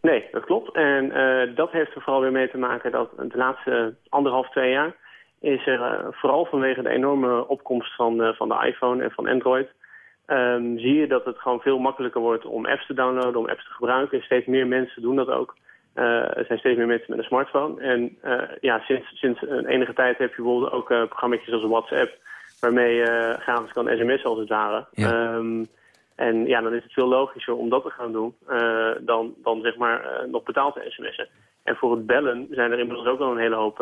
Nee, dat klopt. En uh, dat heeft er vooral weer mee te maken dat de laatste anderhalf, twee jaar... is er uh, vooral vanwege de enorme opkomst van, uh, van de iPhone en van Android... Um, zie je dat het gewoon veel makkelijker wordt om apps te downloaden, om apps te gebruiken. En steeds meer mensen doen dat ook. Uh, er zijn steeds meer mensen met een smartphone. En uh, ja, sinds, sinds een enige tijd heb je bijvoorbeeld ook uh, programma's als WhatsApp... waarmee je gratis kan sms'en als het ware. Ja. Um, en ja, dan is het veel logischer om dat te gaan doen... dan, dan zeg maar nog betaald te sms'en. En voor het bellen zijn er inmiddels ook wel een hele hoop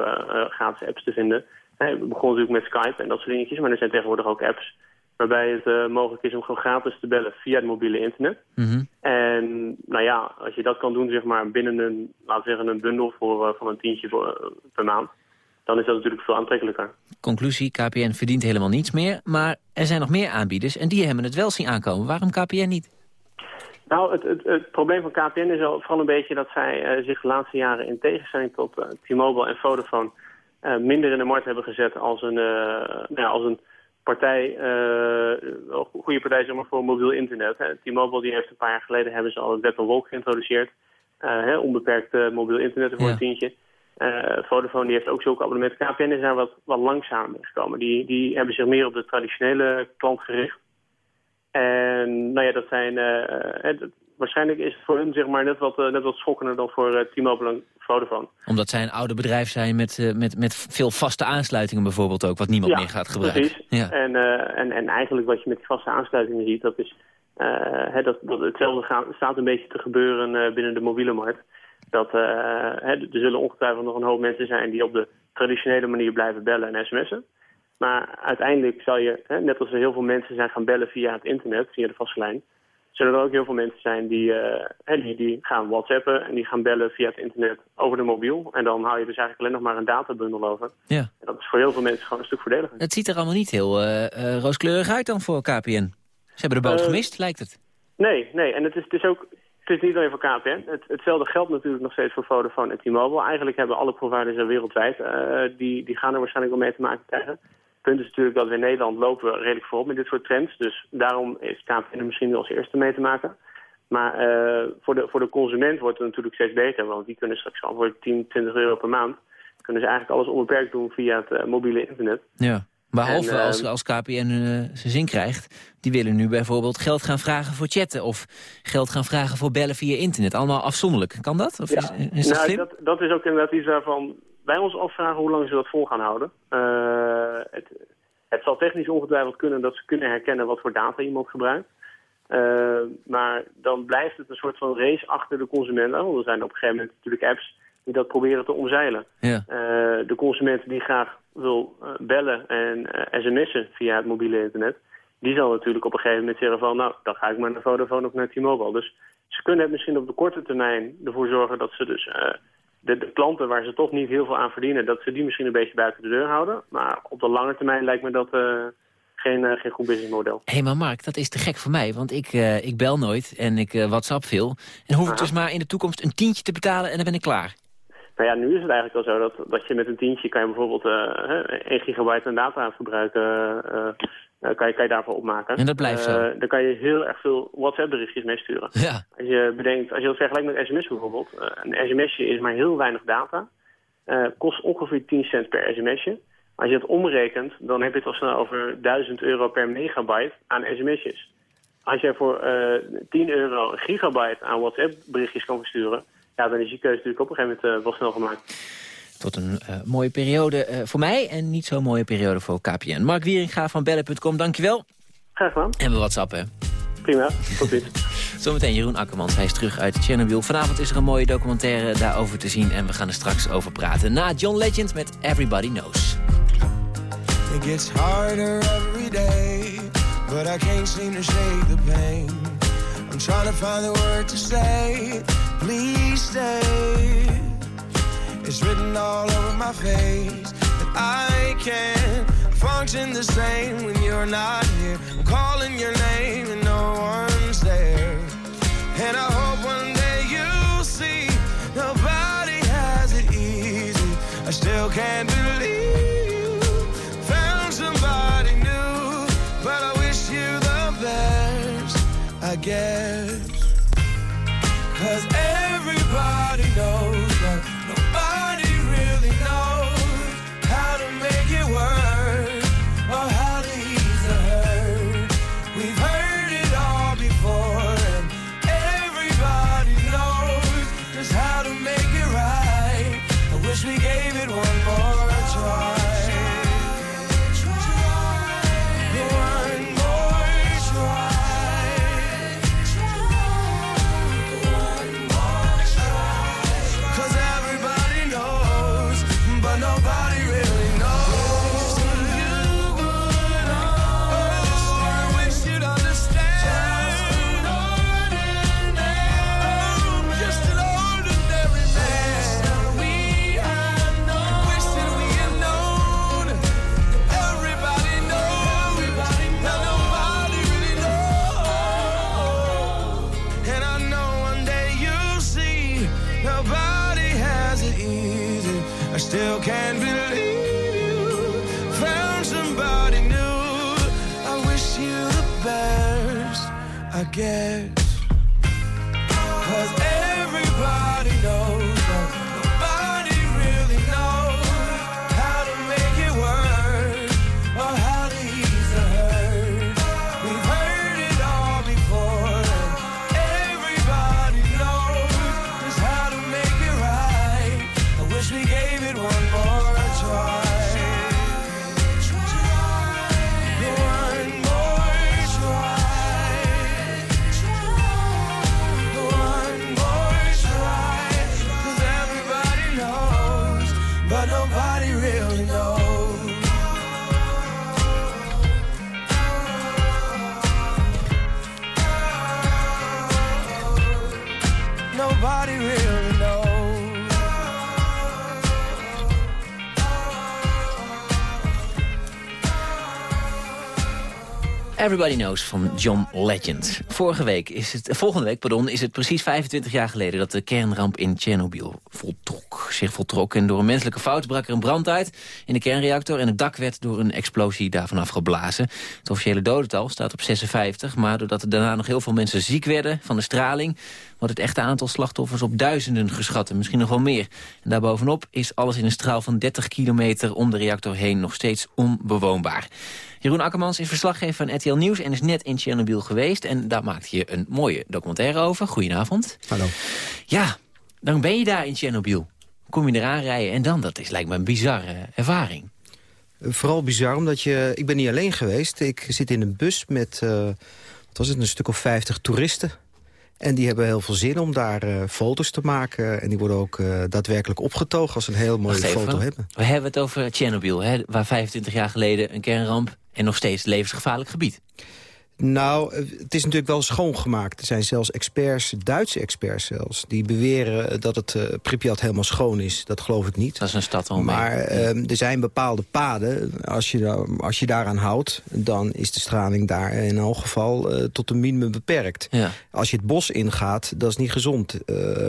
gratis apps te vinden. we begonnen natuurlijk met Skype en dat soort dingetjes... maar er zijn tegenwoordig ook apps waarbij het uh, mogelijk is om gewoon gratis te bellen via het mobiele internet. Mm -hmm. En nou ja, als je dat kan doen zeg maar binnen een, laten we zeggen, een bundel voor, uh, van een tientje voor, uh, per maand, dan is dat natuurlijk veel aantrekkelijker. Conclusie, KPN verdient helemaal niets meer, maar er zijn nog meer aanbieders en die hebben het wel zien aankomen. Waarom KPN niet? Nou, het, het, het probleem van KPN is al vooral een beetje dat zij zich de laatste jaren in tegenstelling tot T-Mobile en Vodafone minder in de markt hebben gezet als een, nou ja, als een partij, uh, een goede partij zeg maar, voor mobiel internet. T-Mobile die heeft een paar jaar geleden hebben ze al het web en wolk geïntroduceerd. Uh, hè, onbeperkt uh, mobiel internet voor ja. een tientje. Vodafone die heeft ook zulke abonnementen. KPN is daar wat, wat langzamer gekomen. Die, die hebben zich meer op de traditionele klant gericht. En nou ja, dat zijn, waarschijnlijk is het voor hun zeg maar, net, wat, net wat schokkender dan voor T-Mobile en Vodafone. Omdat zij een oude bedrijf zijn met, met, met veel vaste aansluitingen bijvoorbeeld ook, wat niemand ja, meer gaat gebruiken. Precies. Ja. En, en, en eigenlijk wat je met die vaste aansluitingen ziet, dat is he, dat, dat hetzelfde gaat, staat een beetje te gebeuren binnen de mobiele markt. Dat, he, er zullen ongetwijfeld nog een hoop mensen zijn die op de traditionele manier blijven bellen en sms'en. Maar uiteindelijk zal je, he, net als er heel veel mensen zijn gaan bellen via het internet, via de vaste lijn, zullen er ook heel veel mensen zijn die, die, die gaan whatsappen en die gaan bellen via het internet over de mobiel. En dan hou je dus eigenlijk alleen nog maar een databundel over. Ja. En dat is voor heel veel mensen gewoon een stuk voordeliger. Het ziet er allemaal niet heel rooskleurig uit dan voor KPN. Ze hebben de boot uh, gemist, lijkt het. Nee, nee. En het is, het is ook... Het is niet alleen voor KPN. Het, hetzelfde geldt natuurlijk nog steeds voor Vodafone en T-Mobile. Eigenlijk hebben alle providers er wereldwijd... Die, die gaan er waarschijnlijk wel mee te maken krijgen. Punt is natuurlijk dat we in Nederland lopen redelijk voorop met dit soort trends. Dus daarom is KPN er misschien wel als eerste mee te maken. Maar uh, voor, de, voor de consument wordt het natuurlijk steeds beter. Want die kunnen straks al voor 10, 20 euro per maand... kunnen ze eigenlijk alles onbeperkt doen via het uh, mobiele internet. Ja. Behalve en, uh, als, als KPN zijn zin krijgt. Die willen nu bijvoorbeeld geld gaan vragen voor chatten... of geld gaan vragen voor bellen via internet. Allemaal afzonderlijk. Kan dat? Of ja. is, is dat, nou, dat, dat is ook inderdaad iets waarvan wij ons afvragen... hoe lang ze dat vol gaan houden. Uh, het, het zal technisch ongetwijfeld kunnen dat ze kunnen herkennen... wat voor data iemand gebruikt. maar dan blijft het een soort van race achter de consument. Want er zijn op een gegeven moment natuurlijk apps die dat proberen te omzeilen. Ja. Uh, de consument die graag wil bellen en uh, sms'en via het mobiele internet... die zal natuurlijk op een gegeven moment zeggen van... nou, dan ga ik maar naar Vodafone of naar T-Mobile. Dus ze kunnen het misschien op de korte termijn ervoor zorgen... dat ze dus de, de, klanten waar ze toch niet heel veel aan verdienen... dat ze die misschien een beetje buiten de deur houden. Maar op de lange termijn lijkt me dat... geen, uh, geen goed businessmodel. Hé, hey, maar Mark, dat is te gek voor mij. Want ik, uh, ik bel nooit en ik WhatsApp veel. En hoef ik dus maar in de toekomst een tientje te betalen en dan ben ik klaar. Nou ja, nu is het eigenlijk al zo dat, dat je met een tientje kan je bijvoorbeeld uh, 1 gigabyte aan data verbruiken, kan, je, kan je daarvoor opmaken. En dat blijft zo? Uh, dan kan je heel erg veel WhatsApp-berichtjes meesturen. Ja. Als je bedenkt, als je dat vergelijkt met sms bijvoorbeeld, een sms'je is maar heel weinig data, kost ongeveer 10 cent per sms'je. Als je het omrekent, dan heb je het al snel over 1000 euro per megabyte aan sms'jes. Als jij voor 10 euro een gigabyte aan WhatsApp-berichtjes kan versturen ja, dan is je keuze natuurlijk op een gegeven moment uh, wel snel gemaakt. Tot een uh, mooie periode uh, voor mij en niet zo'n mooie periode voor KPN. Mark Wieringa van Bellen.com, dankjewel. Graag gedaan. En we whatsappen. Prima, tot ziens. *laughs* Zometeen Jeroen Akkermans, hij is terug uit Chernobyl. Vanavond is er een mooie documentaire daarover te zien... en we gaan er straks over praten. Na John Legend met Everybody Knows. It gets harder every day But I can't seem to shake the pain I'm trying to find the word to say please stay. It's written all over my face that I can't function the same when you're not here. I'm calling your name and no one's there. And I hope one day you'll see nobody has it easy. I still can't believe you found somebody new, but I wish you the best, I guess. Everybody Knows van John Legend. Vorige week is het, volgende week pardon, is het precies 25 jaar geleden... dat de kernramp in Tsjernobyl zich voltrok. En door een menselijke fout brak er een brand uit in de kernreactor... en het dak werd door een explosie daarvan afgeblazen. Het officiële dodental staat op 56... maar doordat er daarna nog heel veel mensen ziek werden van de straling... wordt het echte aantal slachtoffers op duizenden geschat. en Misschien nog wel meer. En daarbovenop is alles in een straal van 30 kilometer... om de reactor heen nog steeds onbewoonbaar. Jeroen Akkermans is verslaggever van RTL Nieuws en is net in Tsjernobyl geweest. En daar maakt je een mooie documentaire over. Goedenavond. Hallo. Ja, dan ben je daar in Tsjernobyl. Kom je eraan rijden en dan, dat is lijkt me een bizarre ervaring. Vooral bizar, omdat je... Ik ben niet alleen geweest. Ik zit in een bus met, eh, wat was het, een stuk of 50 toeristen. En die hebben heel veel zin om daar eh, foto's te maken. En die worden ook eh, daadwerkelijk opgetogen als ze een heel mooie even. foto hebben. We hebben het over Tsjernobyl, hè, waar 25 jaar geleden een kernramp... en nog steeds levensgevaarlijk gebied. Nou, eh, het is natuurlijk wel schoongemaakt. Er zijn zelfs experts, Duitse experts zelfs... die beweren dat het uh, Pripyat helemaal schoon is. Dat geloof ik niet. Dat is een stad al Maar ehm, er zijn bepaalde paden. Als je, daar- als je daaraan houdt, dan is de straling daar in elk geval eh, tot een minimum beperkt. Ja. Als je het bos ingaat, dat is niet gezond,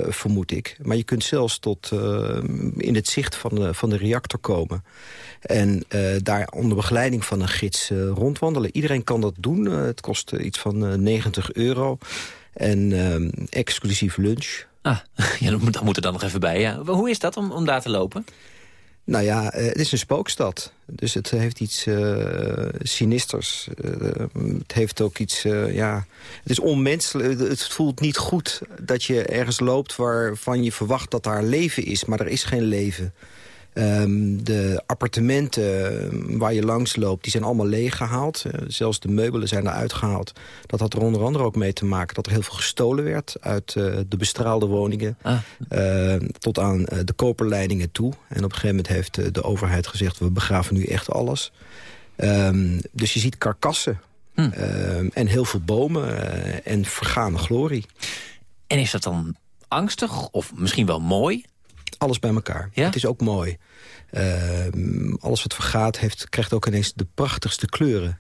vermoed ik. Maar je kunt zelfs tot eh, in het zicht van de, van de reactor komen. En daar onder begeleiding van een gids rondwandelen. Iedereen kan dat doen. Eh, het kost eh, iets van eh, 90 euro. En ehm, exclusief lunch. Ah, *laughs* ja, dat moet, er dan nog even bij. Ja. Hoe is dat om, om daar te lopen? Nou ja, eh, het is een spookstad. Dus het heeft iets eh, sinisters. Eh, het heeft ook iets, eh, ja... Het is onmenselijk. Het voelt niet goed dat je ergens loopt waarvan je verwacht dat daar leven is. Maar er is geen leven. Ehm, de appartementen eh, waar je langs loopt, die zijn allemaal leeggehaald. Eh, zelfs de meubelen zijn eruit gehaald. Dat had er onder andere ook mee te maken dat er heel veel gestolen werd... uit eh, de bestraalde woningen eh, tot aan de koperleidingen toe. En op een gegeven moment heeft de overheid gezegd... we begraven nu echt alles. Ehm, dus je ziet karkassen Ehm, en heel veel bomen en vergane glorie. En is dat dan angstig of misschien wel mooi? Alles bij elkaar. Het is ook mooi. Ehm, alles wat vergaat heeft, krijgt ook ineens de prachtigste kleuren.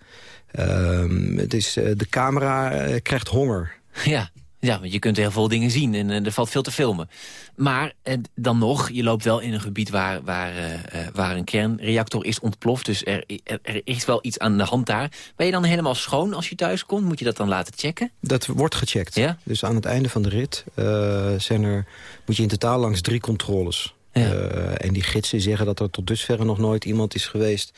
Ehm, het is, eh, de camera eh, krijgt honger. Ja, ja, want je kunt heel veel dingen zien en eh, er valt veel te filmen. Maar eh, dan nog, je loopt wel in een gebied waar, waar, eh, waar een kernreactor is ontploft. Dus er, er, er is wel iets aan de hand daar. Ben je dan helemaal schoon als je thuis komt? Moet je dat dan laten checken? Dat wordt gecheckt. Dus aan het einde van de rit zijn er, moet je in totaal langs drie controles. Eh, en die gidsen zeggen dat er tot dusver nog nooit iemand is geweest...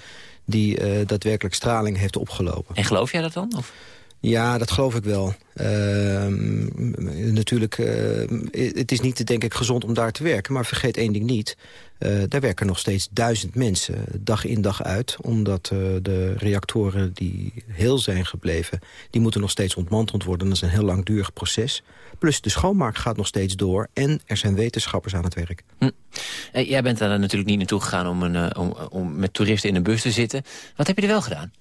die daadwerkelijk straling heeft opgelopen. En geloof jij dat dan? Of? Ja, dat geloof ik wel. Ehm, natuurlijk, eh, het is niet, denk ik, gezond om daar te werken. Maar vergeet één ding niet. Eh, daar werken nog steeds duizend mensen, dag in dag uit. Omdat eh, de reactoren die heel zijn gebleven... die moeten nog steeds ontmanteld worden. Dat is een heel langdurig proces. Plus de schoonmaak gaat nog steeds door. En er zijn wetenschappers aan het werk. Hm. Jij bent daar natuurlijk niet naartoe gegaan om, een, om, om met toeristen in een bus te zitten. Wat heb je er wel gedaan?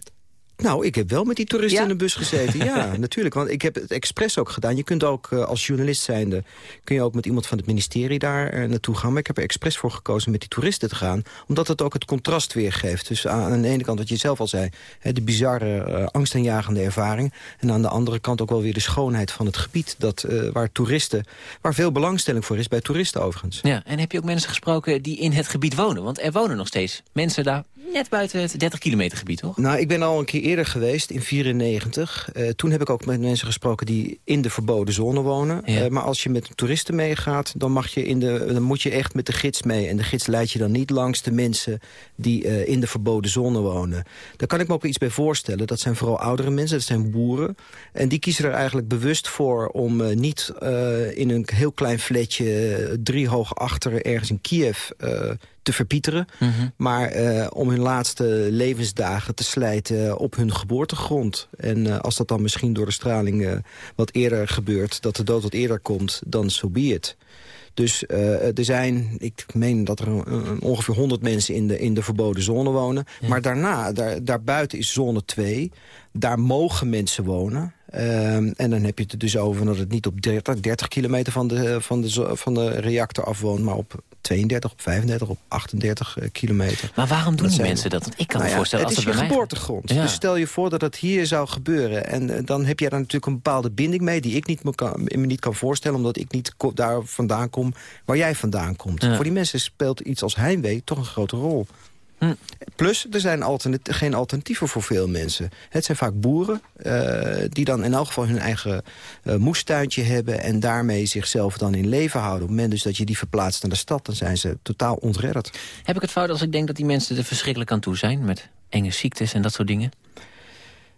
Nou, ik heb wel met die toeristen in de bus gezeten. Ja, *laughs* natuurlijk. Want ik heb het expres ook gedaan. Je kunt ook eh, als journalist zijnde... kun je ook met iemand van het ministerie daar eh, naartoe gaan. Maar ik heb er expres voor gekozen met die toeristen te gaan. Omdat het ook het contrast weergeeft. Dus aan, aan de ene kant, wat je zelf al zei... Hè, de bizarre, uh, angstaanjagende ervaring. En aan de andere kant ook wel weer de schoonheid van het gebied. Dat, uh, waar toeristen, waar veel belangstelling voor is bij toeristen overigens. Ja, en heb je ook mensen gesproken die in het gebied wonen? Want er wonen nog steeds mensen daar net buiten het 30 kilometer gebied, toch? Nou, ik ben al een keer eerder geweest, in 94. Uh, toen heb ik ook met mensen gesproken die in de verboden zone wonen. Ja. Uh, maar als je met toeristen meegaat, dan, mag je in de, dan moet je echt met de gids mee. En de gids leidt je dan niet langs de mensen die uh, in de verboden zone wonen. Daar kan ik me ook iets bij voorstellen. Dat zijn vooral oudere mensen, dat zijn boeren. En die kiezen er eigenlijk bewust voor om niet in een heel klein flatje... drie hoog achter ergens in Kiev te verpieteren. Mm -hmm. Maar uh, om hun laatste levensdagen te slijten op hun geboortegrond. En uh, als dat dan misschien door de straling uh, wat eerder gebeurt... dat de dood wat eerder komt, dan so be it. Dus uh, er zijn, ik meen dat er een, ongeveer 100 mensen in de, in de verboden zone wonen. Ja. Maar daarna, daar, daarbuiten is zone 2. Daar mogen mensen wonen. Uh, en dan heb je het er dus over dat het niet op 30, 30 kilometer van de, van, de, van de reactor afwoont... maar op 32, op 35, op 38 uh, kilometer. Maar waarom doen dat die mensen dat? Want ik kan nou me ja, voorstellen... Het als is je geboortegrond. Ja. Dus stel je voor dat het hier zou gebeuren. En uh, dan heb jij daar natuurlijk een bepaalde binding mee... die ik niet me, kan, me niet kan voorstellen... omdat ik niet daar vandaan kom waar jij vandaan komt. Ja. Voor die mensen speelt iets als heimwee toch een grote rol. Hm. Plus, er zijn alternat geen alternatieven voor veel mensen. Het zijn vaak boeren uh, die dan in elk geval hun eigen uh, moestuintje hebben... en daarmee zichzelf dan in leven houden. Op het moment dus dat je die verplaatst naar de stad... dan zijn ze totaal ontredderd. Heb ik het fout als ik denk dat die mensen er verschrikkelijk aan toe zijn... met enge ziektes en dat soort dingen?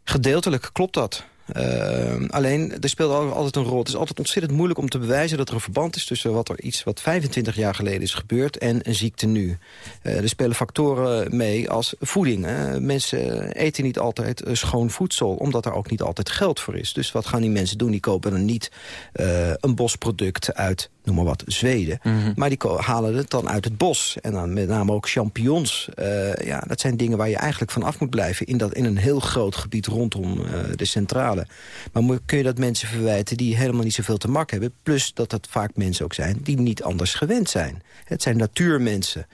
Gedeeltelijk klopt dat. Uh, alleen, er speelt altijd een rol. Het is altijd ontzettend moeilijk om te bewijzen dat er een verband is... tussen wat er iets wat 25 jaar geleden is gebeurd en een ziekte nu. Uh, er spelen factoren mee als voeding. Mensen eten niet altijd schoon voedsel, omdat er ook niet altijd geld voor is. Dus wat gaan die mensen doen? Die kopen dan niet eh, een bosproduct uit noem maar wat, Zweden. Mm -hmm. Maar die halen het dan uit het bos. En dan met name ook champignons. Uh, ja, dat zijn dingen waar je eigenlijk van af moet blijven... in, dat, in een heel groot gebied rondom uh, de centrale. Maar moet, kun je dat mensen verwijten die helemaal niet zoveel te mak hebben... plus dat dat vaak mensen ook zijn die niet anders gewend zijn. Het zijn natuurmensen.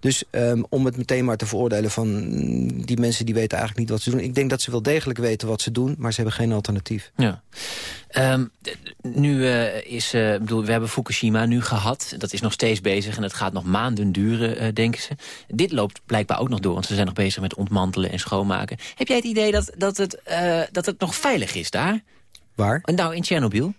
Dus um, om het meteen maar te veroordelen van die mensen die weten eigenlijk niet wat ze doen. Ik denk dat ze wel degelijk weten wat ze doen, maar ze hebben geen alternatief. Ja. Um, nu uh, is, uh, bedoel, we hebben Fukushima nu gehad. Dat is nog steeds bezig en het gaat nog maanden duren, uh, denken ze. Dit loopt blijkbaar ook nog door, want ze zijn nog bezig met ontmantelen en schoonmaken. Heb jij het idee dat, dat, het, dat het nog veilig is daar? Waar? Nou, in Tsjernobyl.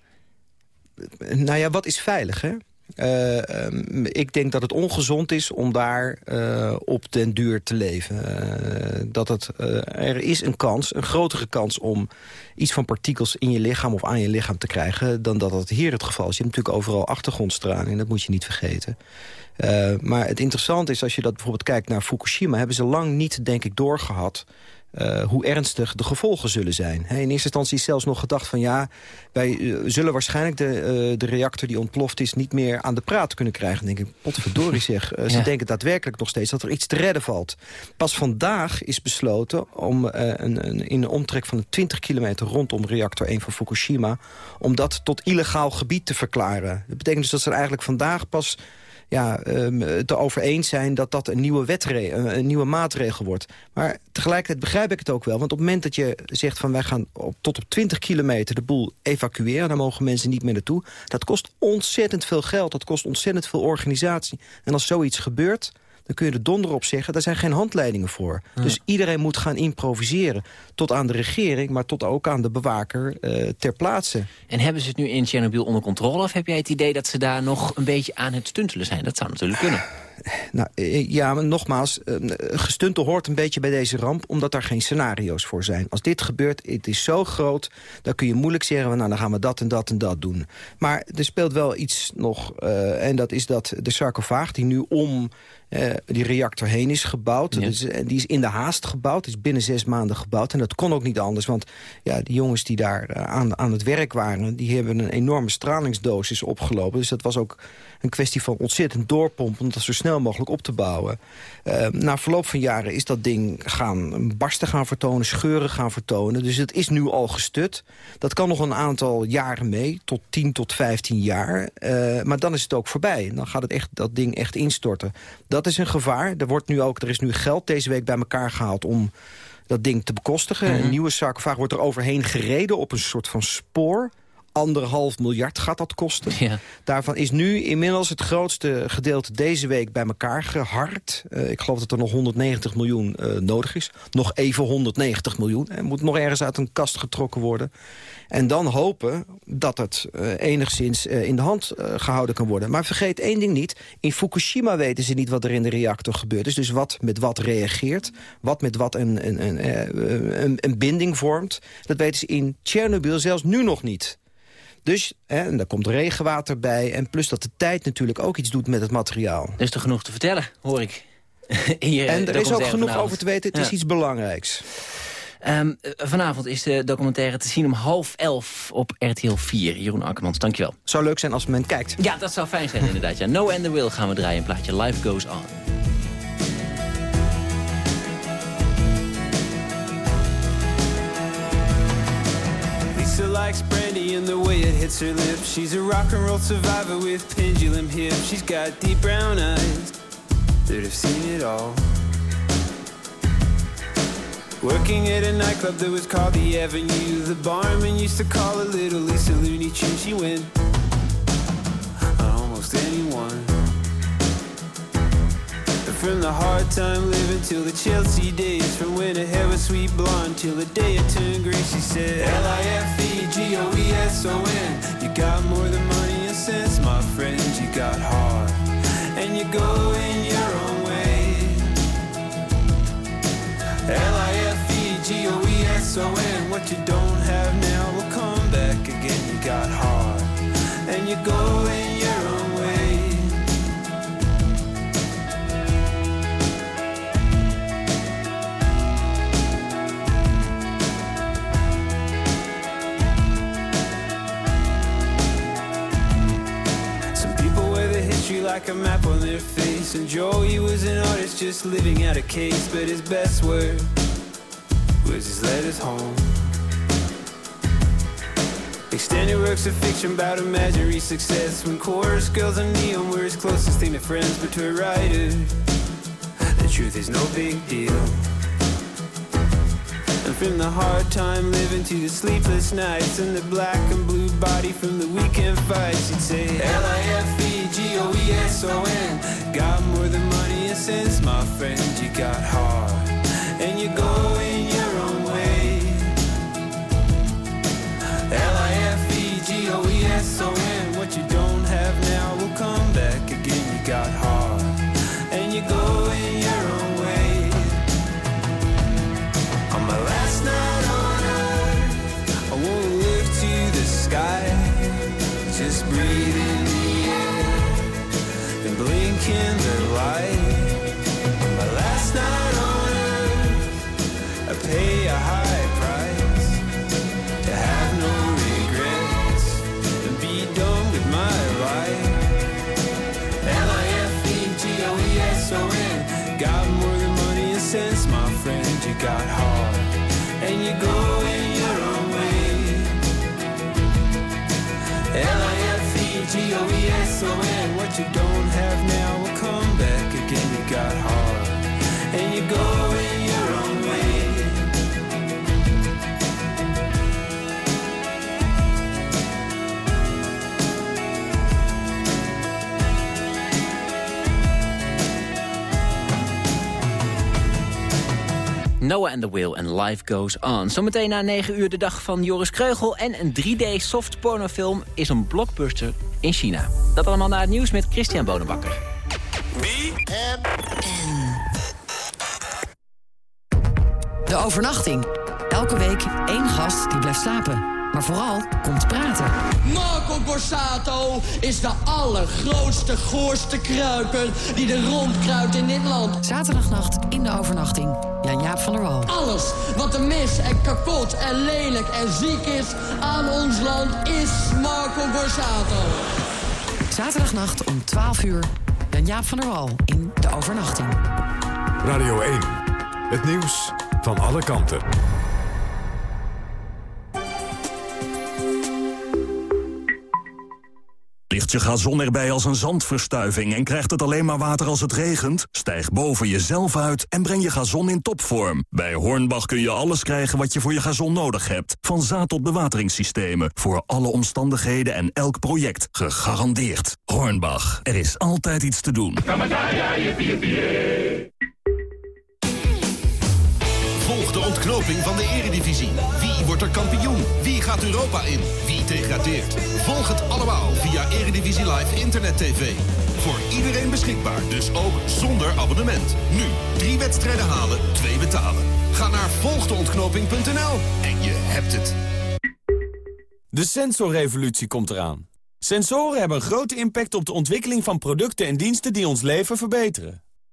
Nou ja, wat is veilig, hè? Uh, um, ik denk dat het ongezond is om daar uh, op den duur te leven. Uh, dat het, er is een kans, een grotere kans om iets van partikels in je lichaam of aan je lichaam te krijgen... dan dat dat hier het geval is. Je hebt natuurlijk overal achtergrondstraling, dat moet je niet vergeten. Maar het interessante is, als je dat bijvoorbeeld kijkt naar Fukushima... hebben ze lang niet, denk ik, doorgehad... Uh, hoe ernstig de gevolgen zullen zijn. He, in eerste instantie is zelfs nog gedacht van... ja, wij uh, zullen waarschijnlijk de, uh, de reactor die ontploft is... niet meer aan de praat kunnen krijgen. Dan denk ik, potverdorie zeg. Ja. Ze denken daadwerkelijk nog steeds dat er iets te redden valt. Pas vandaag is besloten om een, een, in een omtrek van 20 kilometer... rondom reactor 1 van Fukushima... om dat tot illegaal gebied te verklaren. Dat betekent dus dat ze er eigenlijk vandaag pas ja, um, te over eens zijn dat dat een nieuwe, wetre een nieuwe maatregel wordt. Maar tegelijkertijd begrijp ik het ook wel. Want op het moment dat je zegt van wij gaan op, tot op 20 kilometer de boel evacueren... daar mogen mensen niet meer naartoe. Dat kost ontzettend veel geld. Dat kost ontzettend veel organisatie. En als zoiets gebeurt dan kun je er donder op zeggen, daar zijn geen handleidingen voor. Ja. Dus iedereen moet gaan improviseren. Tot aan de regering, maar tot ook aan de bewaker uh, ter plaatse. En hebben ze het nu in Tsjernobyl onder controle... of heb jij het idee dat ze daar nog een beetje aan het stuntelen zijn? Dat zou natuurlijk kunnen. *sighs* Nou, ja, maar nogmaals, gestuntel hoort een beetje bij deze ramp... omdat daar geen scenario's voor zijn. Als dit gebeurt, het is zo groot... dan kun je moeilijk zeggen, nou, dan gaan we dat en dat en dat doen. Maar er speelt wel iets nog, uh, en dat is dat de sarcofaag... die nu om uh, die reactor heen is gebouwd. Ja. Dus, die is in de haast gebouwd, is binnen zes maanden gebouwd. En dat kon ook niet anders, want ja, die jongens die daar uh, aan, aan het werk waren... die hebben een enorme stralingsdosis opgelopen. Dus dat was ook een kwestie van ontzettend doorpompen... om dat zo snel mogelijk op te bouwen. Uh, na verloop van jaren is dat ding gaan barsten gaan vertonen... scheuren gaan vertonen. Dus het is nu al gestut. Dat kan nog een aantal jaren mee, tot 10 tot 15 jaar. Uh, maar dan is het ook voorbij. Dan gaat het echt, dat ding echt instorten. Dat is een gevaar. Er, wordt nu ook, er is nu geld deze week bij elkaar gehaald... om dat ding te bekostigen. Mm -hmm. Een nieuwe sarcofaag wordt er overheen gereden op een soort van spoor anderhalf miljard gaat dat kosten. Ja. Daarvan is nu inmiddels het grootste gedeelte deze week bij elkaar geharkt. Uh, ik geloof dat er nog 190 miljoen uh, nodig is. Nog even 190 miljoen. Er moet nog ergens uit een kast getrokken worden. En dan hopen dat het uh, enigszins in de hand gehouden kan worden. Maar vergeet één ding niet. In Fukushima weten ze niet wat er in de reactor gebeurd is. Dus wat met wat reageert. Wat met wat een, een, een, een, een binding vormt. Dat weten ze in Tsjernobyl zelfs nu nog niet. Dus, hè, en daar komt regenwater bij. En plus dat de tijd natuurlijk ook iets doet met het materiaal. Er is er genoeg te vertellen, hoor ik. *laughs* Hier, en er is ook genoeg vanavond. over te weten. Het ja. is iets belangrijks. Um, vanavond is de documentaire te zien om half elf op RTL 4. Jeroen Akkermans, dankjewel. Zou leuk zijn als men kijkt. Ja, dat zou fijn zijn inderdaad. Ja. No and the Will gaan we draaien. Een plaatje Life Goes On. Lisa likes brandy and the way it hits her lips. She's a rock and roll survivor with pendulum hips. She's got deep brown eyes that have seen it all. Working at a nightclub that was called the Avenue. The barman used to call her Little Lisa Looney Tune. She went on almost anyone. but From the hard time living till the Chelsea days From when her hair was sweet blonde till the day it turned gray She said L-I-F-E-G-O-E-S-O-N You got more than money and sense, my friend You got heart And you go in your own way L-I-F-E-G-O-E-S-O-N What you don't have now will come back again. You got heart And you go in your own way. Some people wear the history like a map on their face. And Joey was an artist just living out a case But his best word was his letters home? Extended works of fiction about imaginary success. When chorus girls and neon were his closest thing to friends But to a writer, the truth is no big deal. And from the hard time living to the sleepless nights And the black and blue body from the weekend fights You'd say L-I-F-E-G-O-E-S-O-N Got more than money and sense, my friend. You got heart L-I-F-E-G-O-E-S-O-N What you don't Noah and the Will and Life Goes On. Zometeen na 9 uur de dag van Joris Kreugel... en een 3D soft pornofilm is een blockbuster in China. Dat allemaal na het nieuws met Christian Bonenbakker. De overnachting. Elke week één gast die blijft slapen. Maar vooral komt praten. Marco Borsato is de allergrootste, goorste kruiper die er rondkruipt in dit land. Zaterdagnacht in de overnachting. Jan-Jaap van der Wal. Alles wat er mis en kapot en lelijk en ziek is aan ons land is Marco Borsato. Zaterdagnacht om 12 uur. Jan-Jaap van der Wal in de overnachting. Radio 1. Het nieuws van alle kanten. Je gazon erbij als een zandverstuiving en krijgt het alleen maar water als het regent? Stijg boven jezelf uit en breng je gazon in topvorm. Bij Hornbach kun je alles krijgen wat je voor je gazon nodig hebt. Van zaad tot bewateringssystemen. Voor alle omstandigheden en elk project. Gegarandeerd. Hornbach. Er is altijd iets te doen. De ontknoping van de eredivisie. Wie wordt er kampioen? Wie gaat Europa in? Wie degradeert? Volg het allemaal via Eredivisie Live Internet TV. Voor iedereen beschikbaar, dus ook zonder abonnement. Nu, drie wedstrijden halen, twee betalen. Ga naar volgdeontknoping.nl en je hebt het. De sensorrevolutie komt eraan. Sensoren hebben een grote impact op de ontwikkeling van producten en diensten die ons leven verbeteren.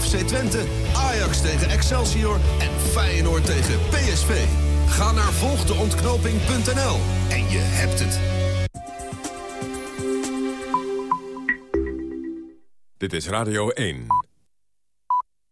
FC Twente, Ajax tegen Excelsior en Feyenoord tegen PSV. Ga naar volgdeontknoping.nl en je hebt het. Dit is Radio 1.